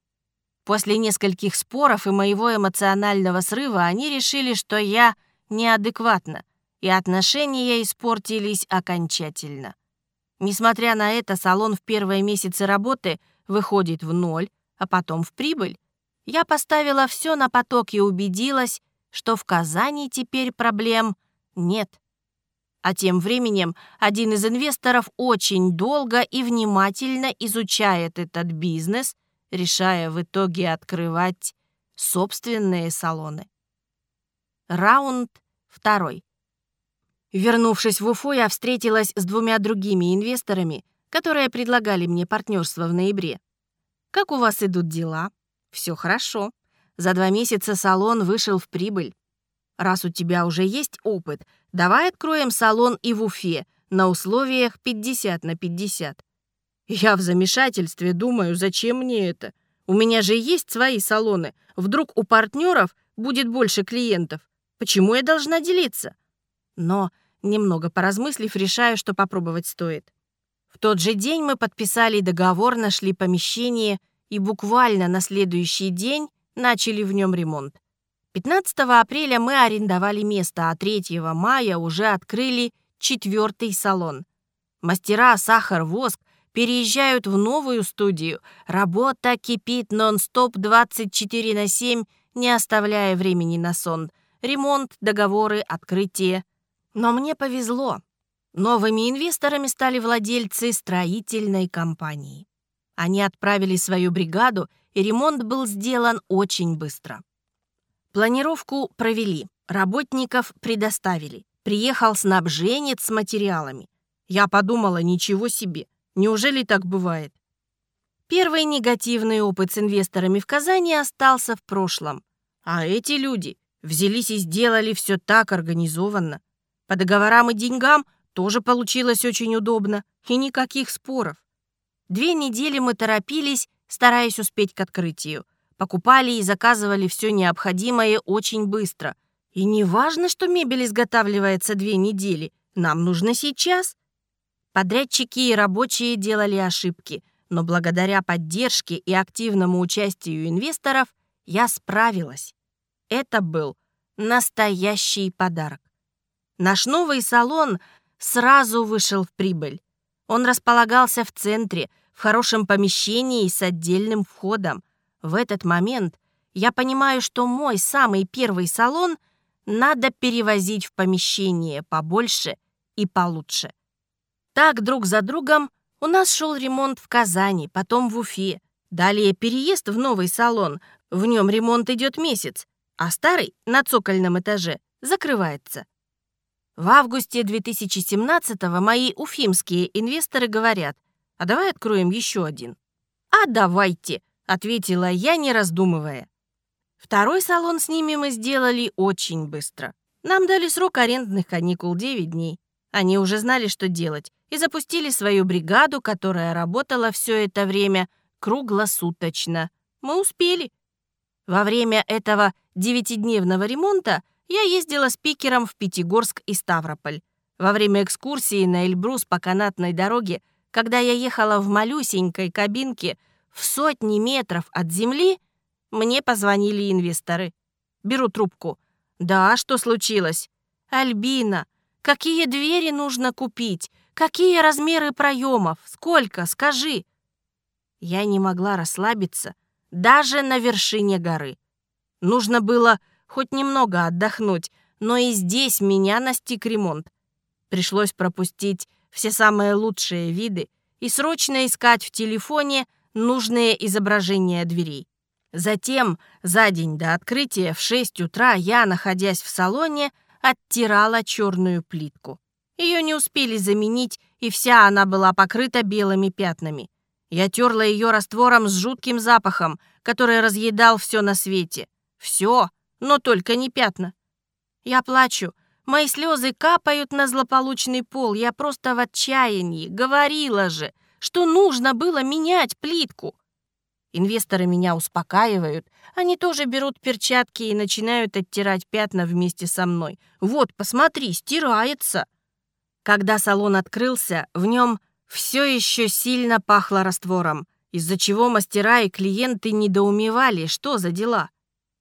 После нескольких споров и моего эмоционального срыва они решили, что я неадекватна, и отношения испортились окончательно. Несмотря на это, салон в первые месяцы работы выходит в ноль, а потом в прибыль. Я поставила все на поток и убедилась, что в Казани теперь проблем нет. А тем временем один из инвесторов очень долго и внимательно изучает этот бизнес, решая в итоге открывать собственные салоны. Раунд второй. Вернувшись в Уфу, я встретилась с двумя другими инвесторами, которые предлагали мне партнерство в ноябре. «Как у вас идут дела?» «Все хорошо. За два месяца салон вышел в прибыль. Раз у тебя уже есть опыт, давай откроем салон и в Уфе на условиях 50 на 50. Я в замешательстве думаю, зачем мне это? У меня же есть свои салоны. Вдруг у партнеров будет больше клиентов. Почему я должна делиться? Но, немного поразмыслив, решаю, что попробовать стоит. В тот же день мы подписали договор, нашли помещение и буквально на следующий день начали в нем ремонт. 15 апреля мы арендовали место, а 3 мая уже открыли четвертый салон. Мастера «Сахар-воск» переезжают в новую студию. Работа кипит нон-стоп 24 на 7, не оставляя времени на сон. Ремонт, договоры, открытие. Но мне повезло. Новыми инвесторами стали владельцы строительной компании. Они отправили свою бригаду, и ремонт был сделан очень быстро. Планировку провели, работников предоставили. Приехал снабженец с материалами. Я подумала, ничего себе, неужели так бывает? Первый негативный опыт с инвесторами в Казани остался в прошлом. А эти люди взялись и сделали все так организованно. По договорам и деньгам тоже получилось очень удобно, и никаких споров. Две недели мы торопились, стараясь успеть к открытию. Покупали и заказывали все необходимое очень быстро. И не важно, что мебель изготавливается две недели, нам нужно сейчас. Подрядчики и рабочие делали ошибки. но благодаря поддержке и активному участию инвесторов я справилась. Это был настоящий подарок. Наш новый салон сразу вышел в прибыль. Он располагался в центре, в хорошем помещении с отдельным входом. В этот момент я понимаю, что мой самый первый салон надо перевозить в помещение побольше и получше. Так друг за другом у нас шел ремонт в Казани, потом в Уфе. Далее переезд в новый салон. В нем ремонт идет месяц, а старый на цокольном этаже закрывается. В августе 2017-го мои уфимские инвесторы говорят, а давай откроем еще один. «А давайте», — ответила я, не раздумывая. Второй салон с ними мы сделали очень быстро. Нам дали срок арендных каникул 9 дней. Они уже знали, что делать, и запустили свою бригаду, которая работала все это время круглосуточно. Мы успели. Во время этого девятидневного ремонта я ездила спикером в Пятигорск и Ставрополь. Во время экскурсии на Эльбрус по канатной дороге, когда я ехала в малюсенькой кабинке в сотни метров от земли, мне позвонили инвесторы. Беру трубку. «Да, что случилось?» «Альбина, какие двери нужно купить? Какие размеры проемов? Сколько? Скажи!» Я не могла расслабиться даже на вершине горы. Нужно было хоть немного отдохнуть, но и здесь меня настиг ремонт. Пришлось пропустить все самые лучшие виды и срочно искать в телефоне нужные изображения дверей. Затем, за день до открытия, в 6 утра я, находясь в салоне, оттирала черную плитку. Ее не успели заменить, и вся она была покрыта белыми пятнами. Я терла ее раствором с жутким запахом, который разъедал все на свете. Все, но только не пятна. Я плачу. Мои слезы капают на злополучный пол. Я просто в отчаянии. Говорила же, что нужно было менять плитку. Инвесторы меня успокаивают. Они тоже берут перчатки и начинают оттирать пятна вместе со мной. Вот, посмотри, стирается. Когда салон открылся, в нем все еще сильно пахло раствором, из-за чего мастера и клиенты недоумевали, что за дела.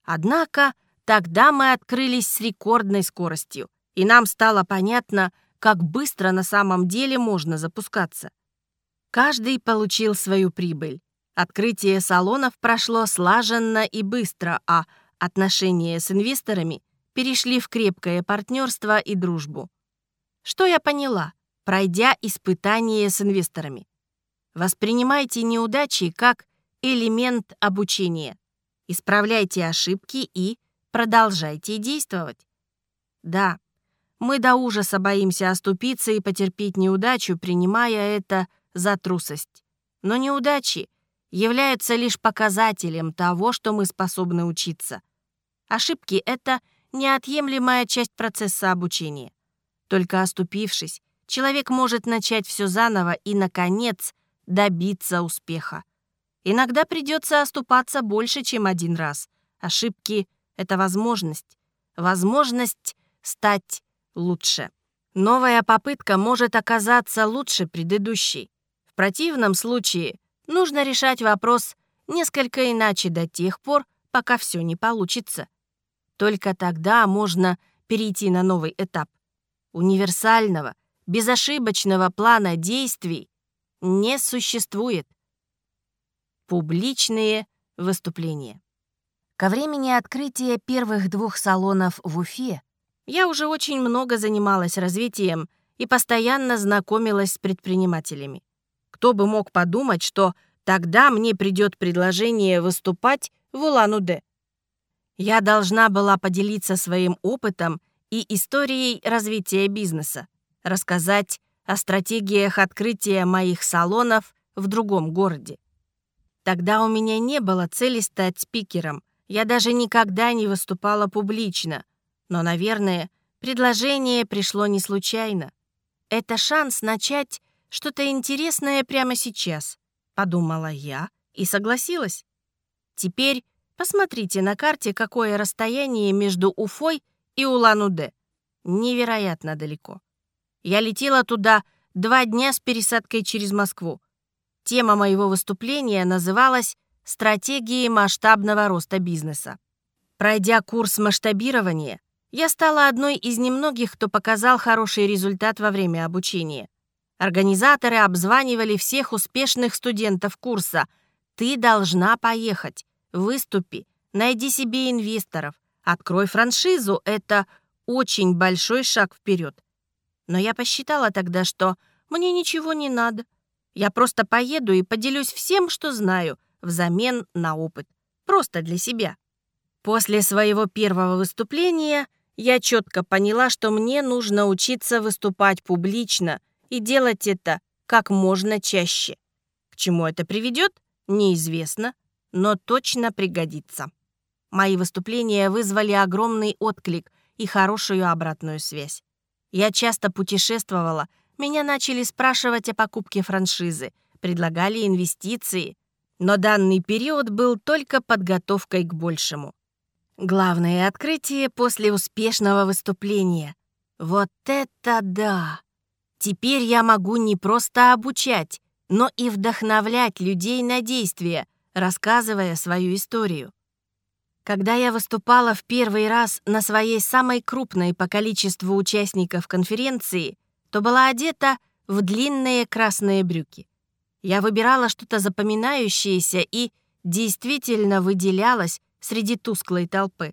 Однако тогда мы открылись с рекордной скоростью, и нам стало понятно, как быстро на самом деле можно запускаться. Каждый получил свою прибыль. Открытие салонов прошло слаженно и быстро, а отношения с инвесторами перешли в крепкое партнерство и дружбу. Что я поняла, пройдя испытание с инвесторами? Воспринимайте неудачи как элемент обучения. Исправляйте ошибки и продолжайте действовать. Да, мы до ужаса боимся оступиться и потерпеть неудачу, принимая это за трусость. Но неудачи являются лишь показателем того, что мы способны учиться. Ошибки — это неотъемлемая часть процесса обучения. Только оступившись, человек может начать все заново и, наконец, добиться успеха. Иногда придется оступаться больше, чем один раз. Ошибки — это возможность. Возможность стать лучше. Новая попытка может оказаться лучше предыдущей. В противном случае Нужно решать вопрос несколько иначе до тех пор, пока все не получится. Только тогда можно перейти на новый этап. Универсального, безошибочного плана действий не существует. Публичные выступления. Ко времени открытия первых двух салонов в Уфе я уже очень много занималась развитием и постоянно знакомилась с предпринимателями. Кто бы мог подумать, что тогда мне придет предложение выступать в Улан-Удэ. Я должна была поделиться своим опытом и историей развития бизнеса, рассказать о стратегиях открытия моих салонов в другом городе. Тогда у меня не было цели стать спикером, я даже никогда не выступала публично, но, наверное, предложение пришло не случайно. Это шанс начать что-то интересное прямо сейчас, подумала я и согласилась. Теперь посмотрите на карте, какое расстояние между Уфой и Улан-Удэ. Невероятно далеко. Я летела туда два дня с пересадкой через Москву. Тема моего выступления называлась «Стратегии масштабного роста бизнеса». Пройдя курс масштабирования, я стала одной из немногих, кто показал хороший результат во время обучения. Организаторы обзванивали всех успешных студентов курса. «Ты должна поехать, выступи, найди себе инвесторов, открой франшизу. Это очень большой шаг вперед». Но я посчитала тогда, что мне ничего не надо. Я просто поеду и поделюсь всем, что знаю, взамен на опыт. Просто для себя. После своего первого выступления я четко поняла, что мне нужно учиться выступать публично и делать это как можно чаще. К чему это приведет, неизвестно, но точно пригодится. Мои выступления вызвали огромный отклик и хорошую обратную связь. Я часто путешествовала, меня начали спрашивать о покупке франшизы, предлагали инвестиции, но данный период был только подготовкой к большему. Главное открытие после успешного выступления. Вот это да! Теперь я могу не просто обучать, но и вдохновлять людей на действия, рассказывая свою историю. Когда я выступала в первый раз на своей самой крупной по количеству участников конференции, то была одета в длинные красные брюки. Я выбирала что-то запоминающееся и действительно выделялась среди тусклой толпы.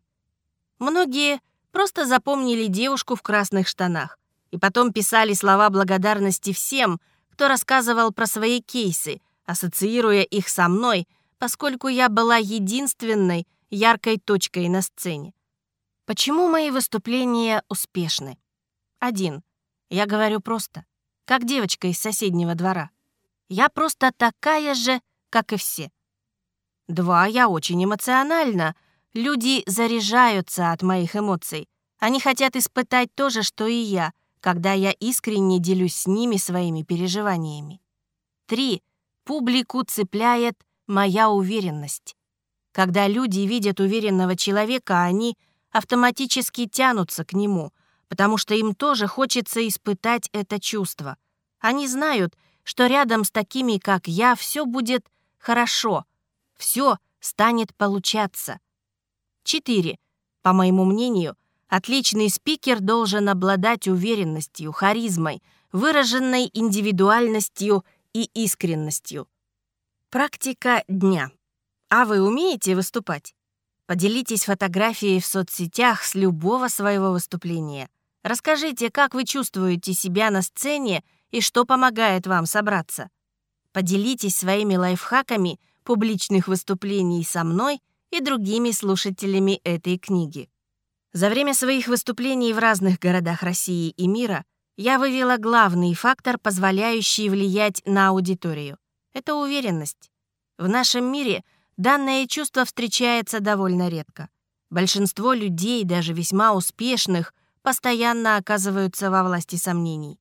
Многие просто запомнили девушку в красных штанах и потом писали слова благодарности всем, кто рассказывал про свои кейсы, ассоциируя их со мной, поскольку я была единственной яркой точкой на сцене. Почему мои выступления успешны? Один. Я говорю просто, как девочка из соседнего двора. Я просто такая же, как и все. Два. Я очень эмоциональна. Люди заряжаются от моих эмоций. Они хотят испытать то же, что и я — когда я искренне делюсь с ними своими переживаниями. Три. Публику цепляет моя уверенность. Когда люди видят уверенного человека, они автоматически тянутся к нему, потому что им тоже хочется испытать это чувство. Они знают, что рядом с такими, как я, все будет хорошо, все станет получаться. Четыре. По моему мнению, Отличный спикер должен обладать уверенностью, харизмой, выраженной индивидуальностью и искренностью. Практика дня. А вы умеете выступать? Поделитесь фотографией в соцсетях с любого своего выступления. Расскажите, как вы чувствуете себя на сцене и что помогает вам собраться. Поделитесь своими лайфхаками публичных выступлений со мной и другими слушателями этой книги. За время своих выступлений в разных городах России и мира я вывела главный фактор, позволяющий влиять на аудиторию. Это уверенность. В нашем мире данное чувство встречается довольно редко. Большинство людей, даже весьма успешных, постоянно оказываются во власти сомнений.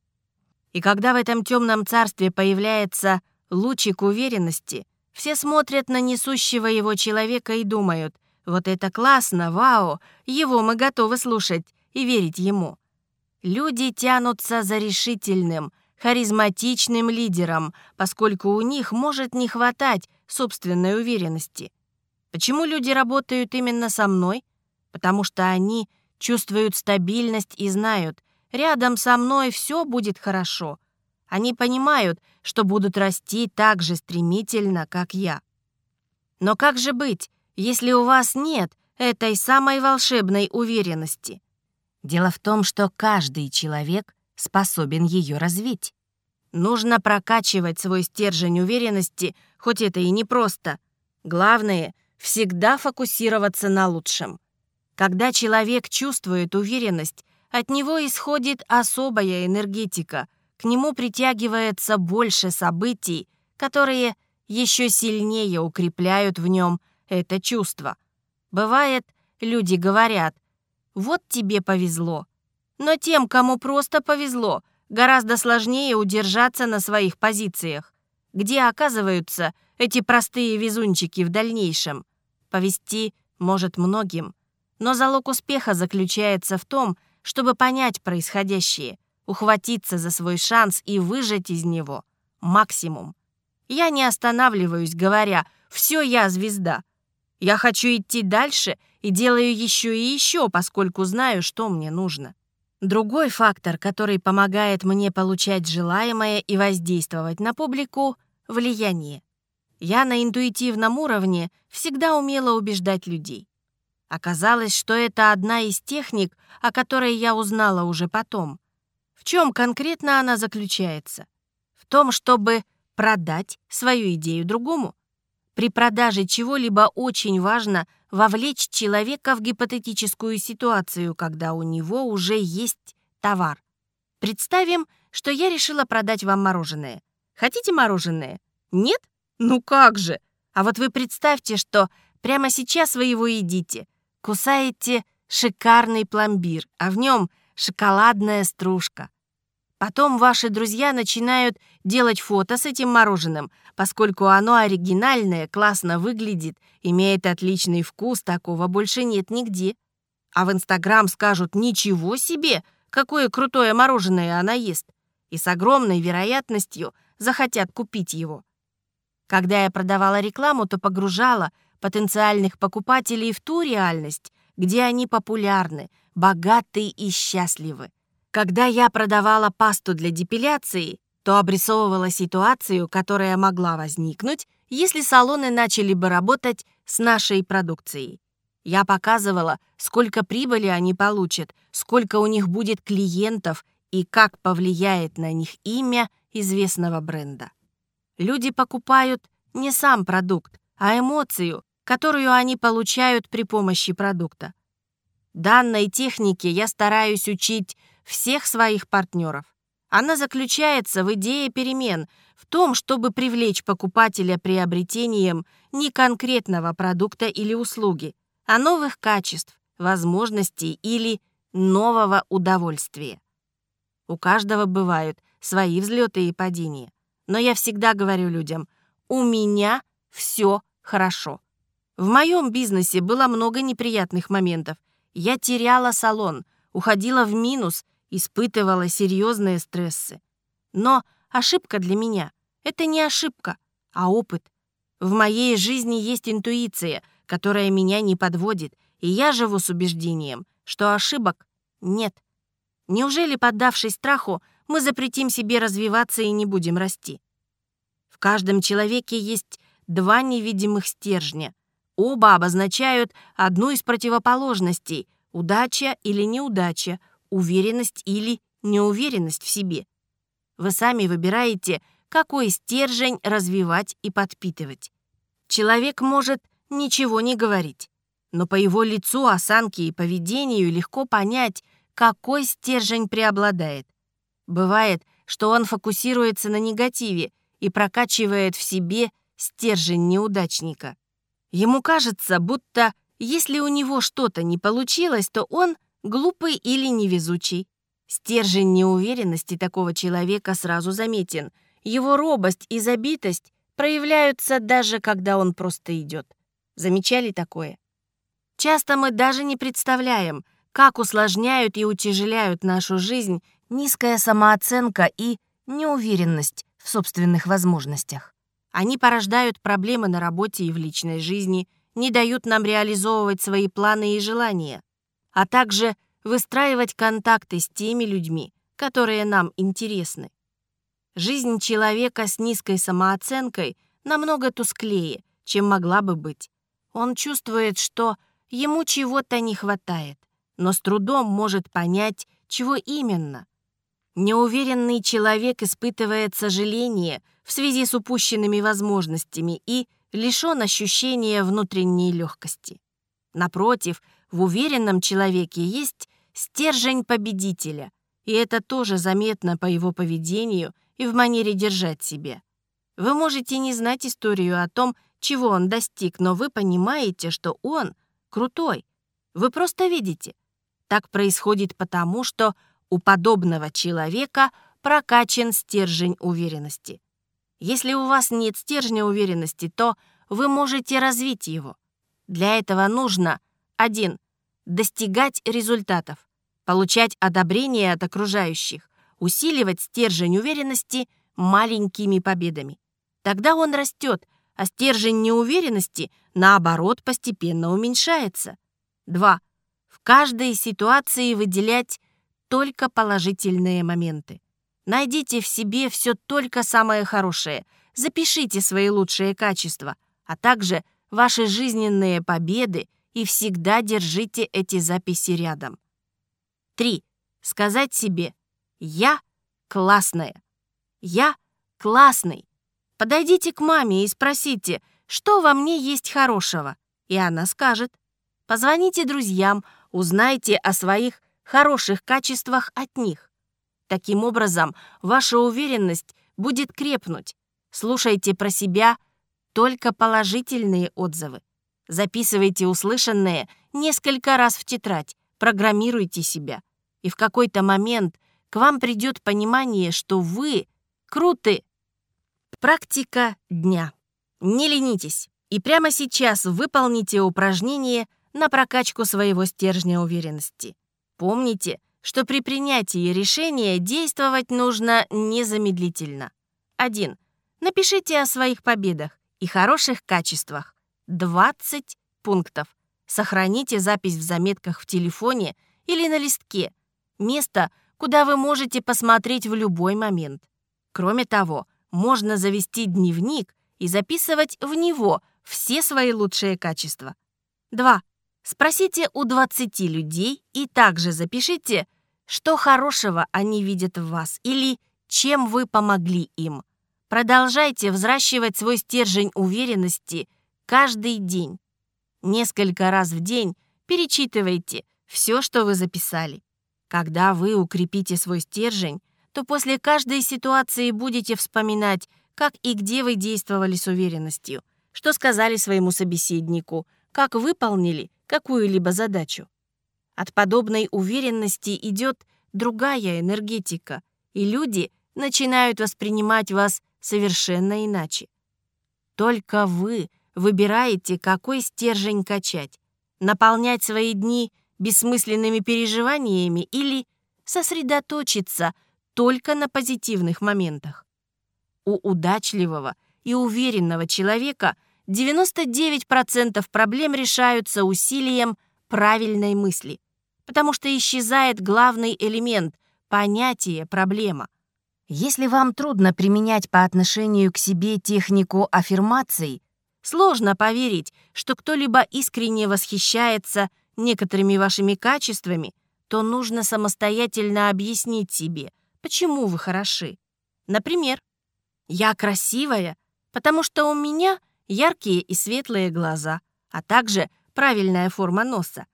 И когда в этом темном царстве появляется лучик уверенности, все смотрят на несущего его человека и думают, вот это классно, вау! Его мы готовы слушать и верить ему. Люди тянутся за решительным, харизматичным лидером, поскольку у них может не хватать собственной уверенности. Почему люди работают именно со мной? Потому что они чувствуют стабильность и знают, рядом со мной все будет хорошо. Они понимают, что будут расти так же стремительно, как я. Но как же быть, если у вас нет этой самой волшебной уверенности? Дело в том, что каждый человек способен ее развить. Нужно прокачивать свой стержень уверенности, хоть это и непросто. Главное — всегда фокусироваться на лучшем. Когда человек чувствует уверенность, от него исходит особая энергетика, к нему притягивается больше событий, которые еще сильнее укрепляют в нем это чувство. Бывает, люди говорят, вот тебе повезло. Но тем, кому просто повезло, гораздо сложнее удержаться на своих позициях. Где оказываются эти простые везунчики в дальнейшем? Повести может многим. Но залог успеха заключается в том, чтобы понять происходящее, ухватиться за свой шанс и выжать из него максимум. Я не останавливаюсь, говоря «все, я звезда». Я хочу идти дальше и делаю еще и еще, поскольку знаю, что мне нужно. Другой фактор, который помогает мне получать желаемое и воздействовать на публику — влияние. Я на интуитивном уровне всегда умела убеждать людей. Оказалось, что это одна из техник, о которой я узнала уже потом. В чем конкретно она заключается? В том, чтобы продать свою идею другому. При продаже чего-либо очень важно вовлечь человека в гипотетическую ситуацию, когда у него уже есть товар. Представим, что я решила продать вам мороженое. Хотите мороженое? Нет? Ну как же? А вот вы представьте, что прямо сейчас вы его едите, кусаете шикарный пломбир, а в нем шоколадная стружка. Потом ваши друзья начинают делать фото с этим мороженым, поскольку оно оригинальное, классно выглядит, имеет отличный вкус, такого больше нет нигде. А в Инстаграм скажут «Ничего себе! Какое крутое мороженое она ест!» и с огромной вероятностью захотят купить его. Когда я продавала рекламу, то погружала потенциальных покупателей в ту реальность, где они популярны, богаты и счастливы. Когда я продавала пасту для депиляции, то обрисовывала ситуацию, которая могла возникнуть, если салоны начали бы работать с нашей продукцией. Я показывала, сколько прибыли они получат, сколько у них будет клиентов и как повлияет на них имя известного бренда. Люди покупают не сам продукт, а эмоцию, которую они получают при помощи продукта. Данной технике я стараюсь учить всех своих партнеров. Она заключается в идее перемен, в том, чтобы привлечь покупателя приобретением не конкретного продукта или услуги, а новых качеств, возможностей или нового удовольствия. У каждого бывают свои взлеты и падения. Но я всегда говорю людям, у меня все хорошо. В моем бизнесе было много неприятных моментов. Я теряла салон, уходила в минус, испытывала серьезные стрессы. Но ошибка для меня — это не ошибка, а опыт. В моей жизни есть интуиция, которая меня не подводит, и я живу с убеждением, что ошибок нет. Неужели, поддавшись страху, мы запретим себе развиваться и не будем расти? В каждом человеке есть два невидимых стержня. Оба обозначают одну из противоположностей — удача или неудача, уверенность или неуверенность в себе. Вы сами выбираете, какой стержень развивать и подпитывать. Человек может ничего не говорить, но по его лицу, осанке и поведению легко понять, какой стержень преобладает. Бывает, что он фокусируется на негативе и прокачивает в себе стержень неудачника. Ему кажется, будто если у него что-то не получилось, то он глупый или невезучий. Стержень неуверенности такого человека сразу заметен. Его робость и забитость проявляются даже когда он просто идет. Замечали такое? Часто мы даже не представляем, как усложняют и утяжеляют нашу жизнь низкая самооценка и неуверенность в собственных возможностях. Они порождают проблемы на работе и в личной жизни, не дают нам реализовывать свои планы и желания а также выстраивать контакты с теми людьми, которые нам интересны. Жизнь человека с низкой самооценкой намного тусклее, чем могла бы быть. Он чувствует, что ему чего-то не хватает, но с трудом может понять, чего именно. Неуверенный человек испытывает сожаление в связи с упущенными возможностями и лишен ощущения внутренней легкости. Напротив, в уверенном человеке есть стержень победителя, и это тоже заметно по его поведению и в манере держать себя. Вы можете не знать историю о том, чего он достиг, но вы понимаете, что он крутой. Вы просто видите. Так происходит потому, что у подобного человека прокачан стержень уверенности. Если у вас нет стержня уверенности, то вы можете развить его. Для этого нужно 1. Достигать результатов, получать одобрение от окружающих, усиливать стержень уверенности маленькими победами. Тогда он растет, а стержень неуверенности, наоборот, постепенно уменьшается. 2. В каждой ситуации выделять только положительные моменты. Найдите в себе все только самое хорошее. Запишите свои лучшие качества, а также ваши жизненные победы и всегда держите эти записи рядом. 3. Сказать себе «Я классная». «Я классный». Подойдите к маме и спросите, что во мне есть хорошего, и она скажет. Позвоните друзьям, узнайте о своих хороших качествах от них. Таким образом, ваша уверенность будет крепнуть. Слушайте про себя только положительные отзывы. Записывайте услышанное несколько раз в тетрадь, программируйте себя. И в какой-то момент к вам придет понимание, что вы круты. Практика дня. Не ленитесь и прямо сейчас выполните упражнение на прокачку своего стержня уверенности. Помните, что при принятии решения действовать нужно незамедлительно. 1. Напишите о своих победах и хороших качествах. 20 пунктов. Сохраните запись в заметках в телефоне или на листке. Место, куда вы можете посмотреть в любой момент. Кроме того, можно завести дневник и записывать в него все свои лучшие качества. 2. Спросите у 20 людей и также запишите, что хорошего они видят в вас или чем вы помогли им. Продолжайте взращивать свой стержень уверенности каждый день. Несколько раз в день перечитывайте все, что вы записали. Когда вы укрепите свой стержень, то после каждой ситуации будете вспоминать, как и где вы действовали с уверенностью, что сказали своему собеседнику, как выполнили какую-либо задачу. От подобной уверенности идет другая энергетика, и люди начинают воспринимать вас совершенно иначе. Только вы выбираете, какой стержень качать, наполнять свои дни бессмысленными переживаниями или сосредоточиться только на позитивных моментах. У удачливого и уверенного человека – 99% проблем решаются усилием правильной мысли, потому что исчезает главный элемент — понятие проблема. Если вам трудно применять по отношению к себе технику аффирмаций, сложно поверить, что кто-либо искренне восхищается некоторыми вашими качествами, то нужно самостоятельно объяснить себе, почему вы хороши. Например, «Я красивая, потому что у меня — яркие и светлые глаза, а также правильная форма носа.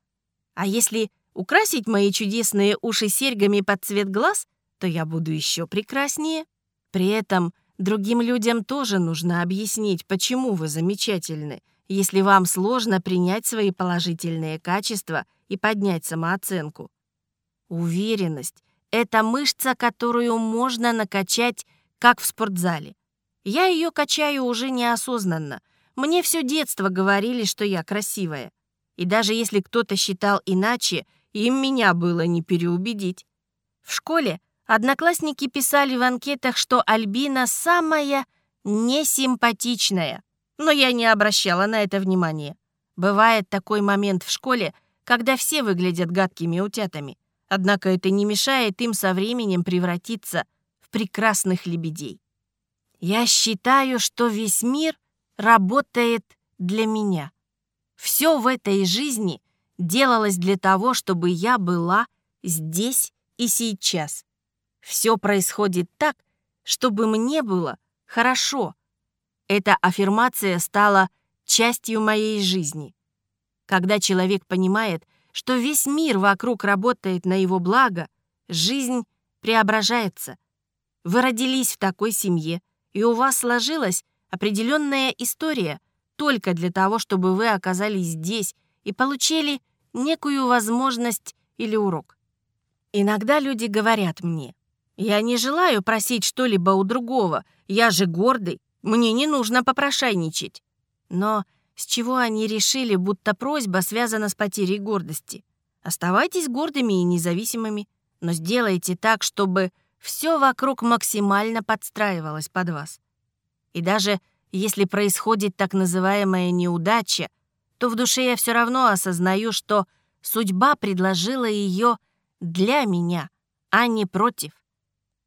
А если украсить мои чудесные уши серьгами под цвет глаз, то я буду еще прекраснее. При этом другим людям тоже нужно объяснить, почему вы замечательны, если вам сложно принять свои положительные качества и поднять самооценку. Уверенность — это мышца, которую можно накачать, как в спортзале. Я ее качаю уже неосознанно. Мне все детство говорили, что я красивая. И даже если кто-то считал иначе, им меня было не переубедить. В школе одноклассники писали в анкетах, что Альбина самая несимпатичная. Но я не обращала на это внимания. Бывает такой момент в школе, когда все выглядят гадкими утятами. Однако это не мешает им со временем превратиться в прекрасных лебедей. Я считаю, что весь мир работает для меня. Все в этой жизни делалось для того, чтобы я была здесь и сейчас. Все происходит так, чтобы мне было хорошо. Эта аффирмация стала частью моей жизни. Когда человек понимает, что весь мир вокруг работает на его благо, жизнь преображается. Вы родились в такой семье, и у вас сложилась определенная история только для того, чтобы вы оказались здесь и получили некую возможность или урок. Иногда люди говорят мне, «Я не желаю просить что-либо у другого, я же гордый, мне не нужно попрошайничать». Но с чего они решили, будто просьба связана с потерей гордости? Оставайтесь гордыми и независимыми, но сделайте так, чтобы все вокруг максимально подстраивалось под вас. И даже если происходит так называемая неудача, то в душе я все равно осознаю, что судьба предложила ее для меня, а не против.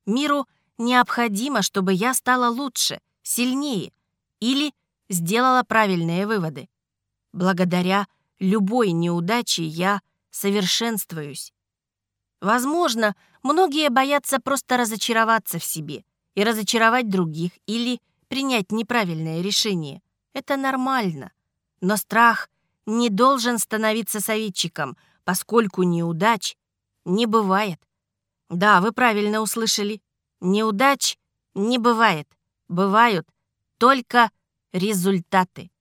Миру необходимо, чтобы я стала лучше, сильнее или сделала правильные выводы. Благодаря любой неудаче я совершенствуюсь. Возможно, многие боятся просто разочароваться в себе и разочаровать других или принять неправильное решение. Это нормально. Но страх не должен становиться советчиком, поскольку неудач не бывает. Да, вы правильно услышали. Неудач не бывает. Бывают только результаты.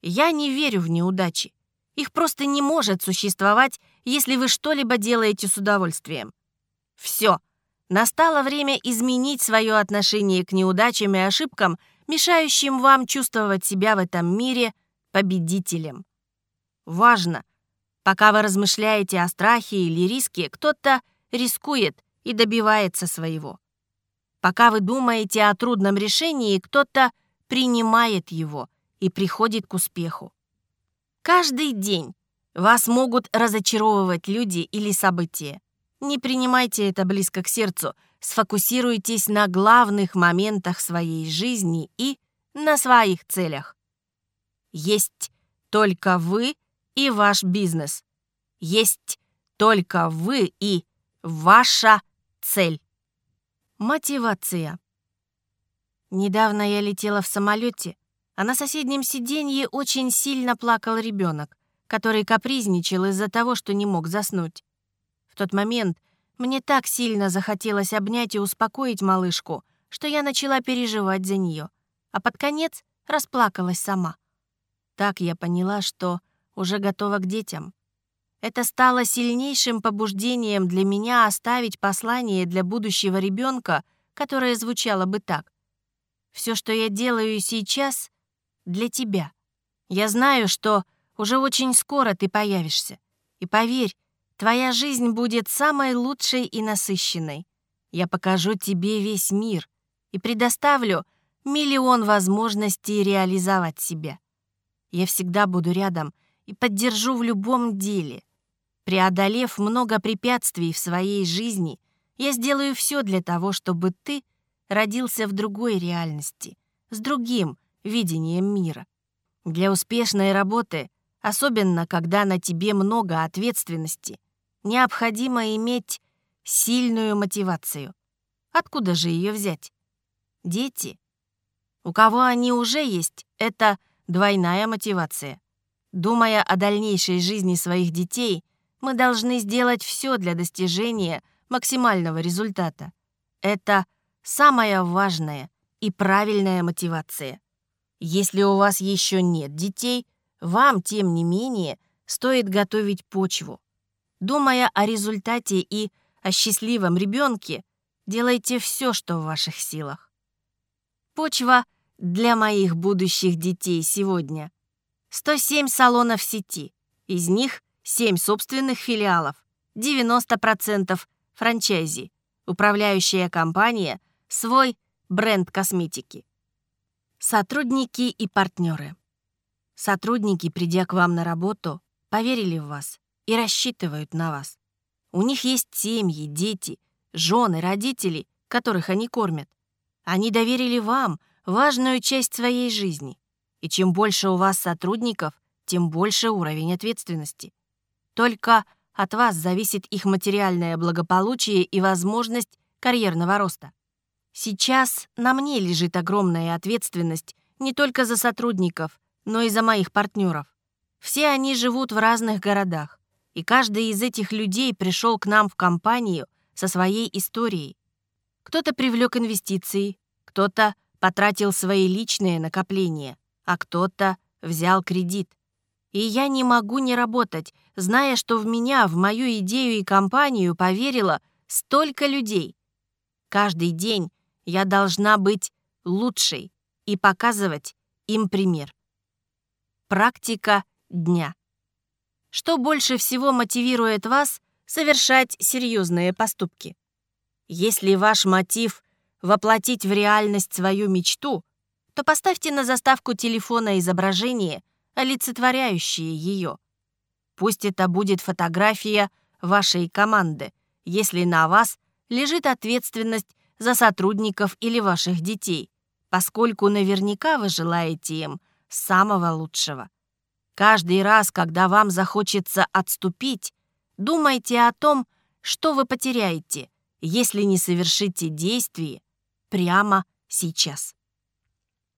Я не верю в неудачи. Их просто не может существовать, если вы что-либо делаете с удовольствием. Все. Настало время изменить свое отношение к неудачам и ошибкам, мешающим вам чувствовать себя в этом мире победителем. Важно, пока вы размышляете о страхе или риске, кто-то рискует и добивается своего. Пока вы думаете о трудном решении, кто-то принимает его и приходит к успеху. Каждый день вас могут разочаровывать люди или события. Не принимайте это близко к сердцу, сфокусируйтесь на главных моментах своей жизни и на своих целях. Есть только вы и ваш бизнес. Есть только вы и ваша цель. Мотивация. Недавно я летела в самолете, а на соседнем сиденье очень сильно плакал ребенок, который капризничал из-за того, что не мог заснуть. В тот момент мне так сильно захотелось обнять и успокоить малышку, что я начала переживать за нее, а под конец расплакалась сама. Так я поняла, что уже готова к детям. Это стало сильнейшим побуждением для меня оставить послание для будущего ребенка, которое звучало бы так. «Все, что я делаю сейчас, для тебя. Я знаю, что уже очень скоро ты появишься. И поверь, твоя жизнь будет самой лучшей и насыщенной. Я покажу тебе весь мир и предоставлю миллион возможностей реализовать себя. Я всегда буду рядом и поддержу в любом деле. Преодолев много препятствий в своей жизни, я сделаю все для того, чтобы ты родился в другой реальности, с другим видением мира. Для успешной работы, особенно когда на тебе много ответственности, необходимо иметь сильную мотивацию. Откуда же ее взять? Дети. У кого они уже есть, это двойная мотивация. Думая о дальнейшей жизни своих детей, мы должны сделать все для достижения максимального результата. Это самая важная и правильная мотивация. Если у вас еще нет детей, вам, тем не менее, стоит готовить почву. Думая о результате и о счастливом ребенке, делайте все, что в ваших силах. Почва для моих будущих детей сегодня. 107 салонов сети, из них 7 собственных филиалов, 90% франчайзи, управляющая компания, свой бренд косметики. Сотрудники и партнеры. Сотрудники, придя к вам на работу, поверили в вас и рассчитывают на вас. У них есть семьи, дети, жены, родители, которых они кормят. Они доверили вам важную часть своей жизни. И чем больше у вас сотрудников, тем больше уровень ответственности. Только от вас зависит их материальное благополучие и возможность карьерного роста. Сейчас на мне лежит огромная ответственность не только за сотрудников, но и за моих партнеров. Все они живут в разных городах, и каждый из этих людей пришел к нам в компанию со своей историей. Кто-то привлек инвестиции, кто-то потратил свои личные накопления, а кто-то взял кредит. И я не могу не работать, зная, что в меня, в мою идею и компанию поверило столько людей. Каждый день я должна быть лучшей и показывать им пример. Практика дня. Что больше всего мотивирует вас совершать серьезные поступки? Если ваш мотив — воплотить в реальность свою мечту, то поставьте на заставку телефона изображение, олицетворяющее ее. Пусть это будет фотография вашей команды, если на вас лежит ответственность за сотрудников или ваших детей, поскольку наверняка вы желаете им самого лучшего. Каждый раз, когда вам захочется отступить, думайте о том, что вы потеряете, если не совершите действие прямо сейчас.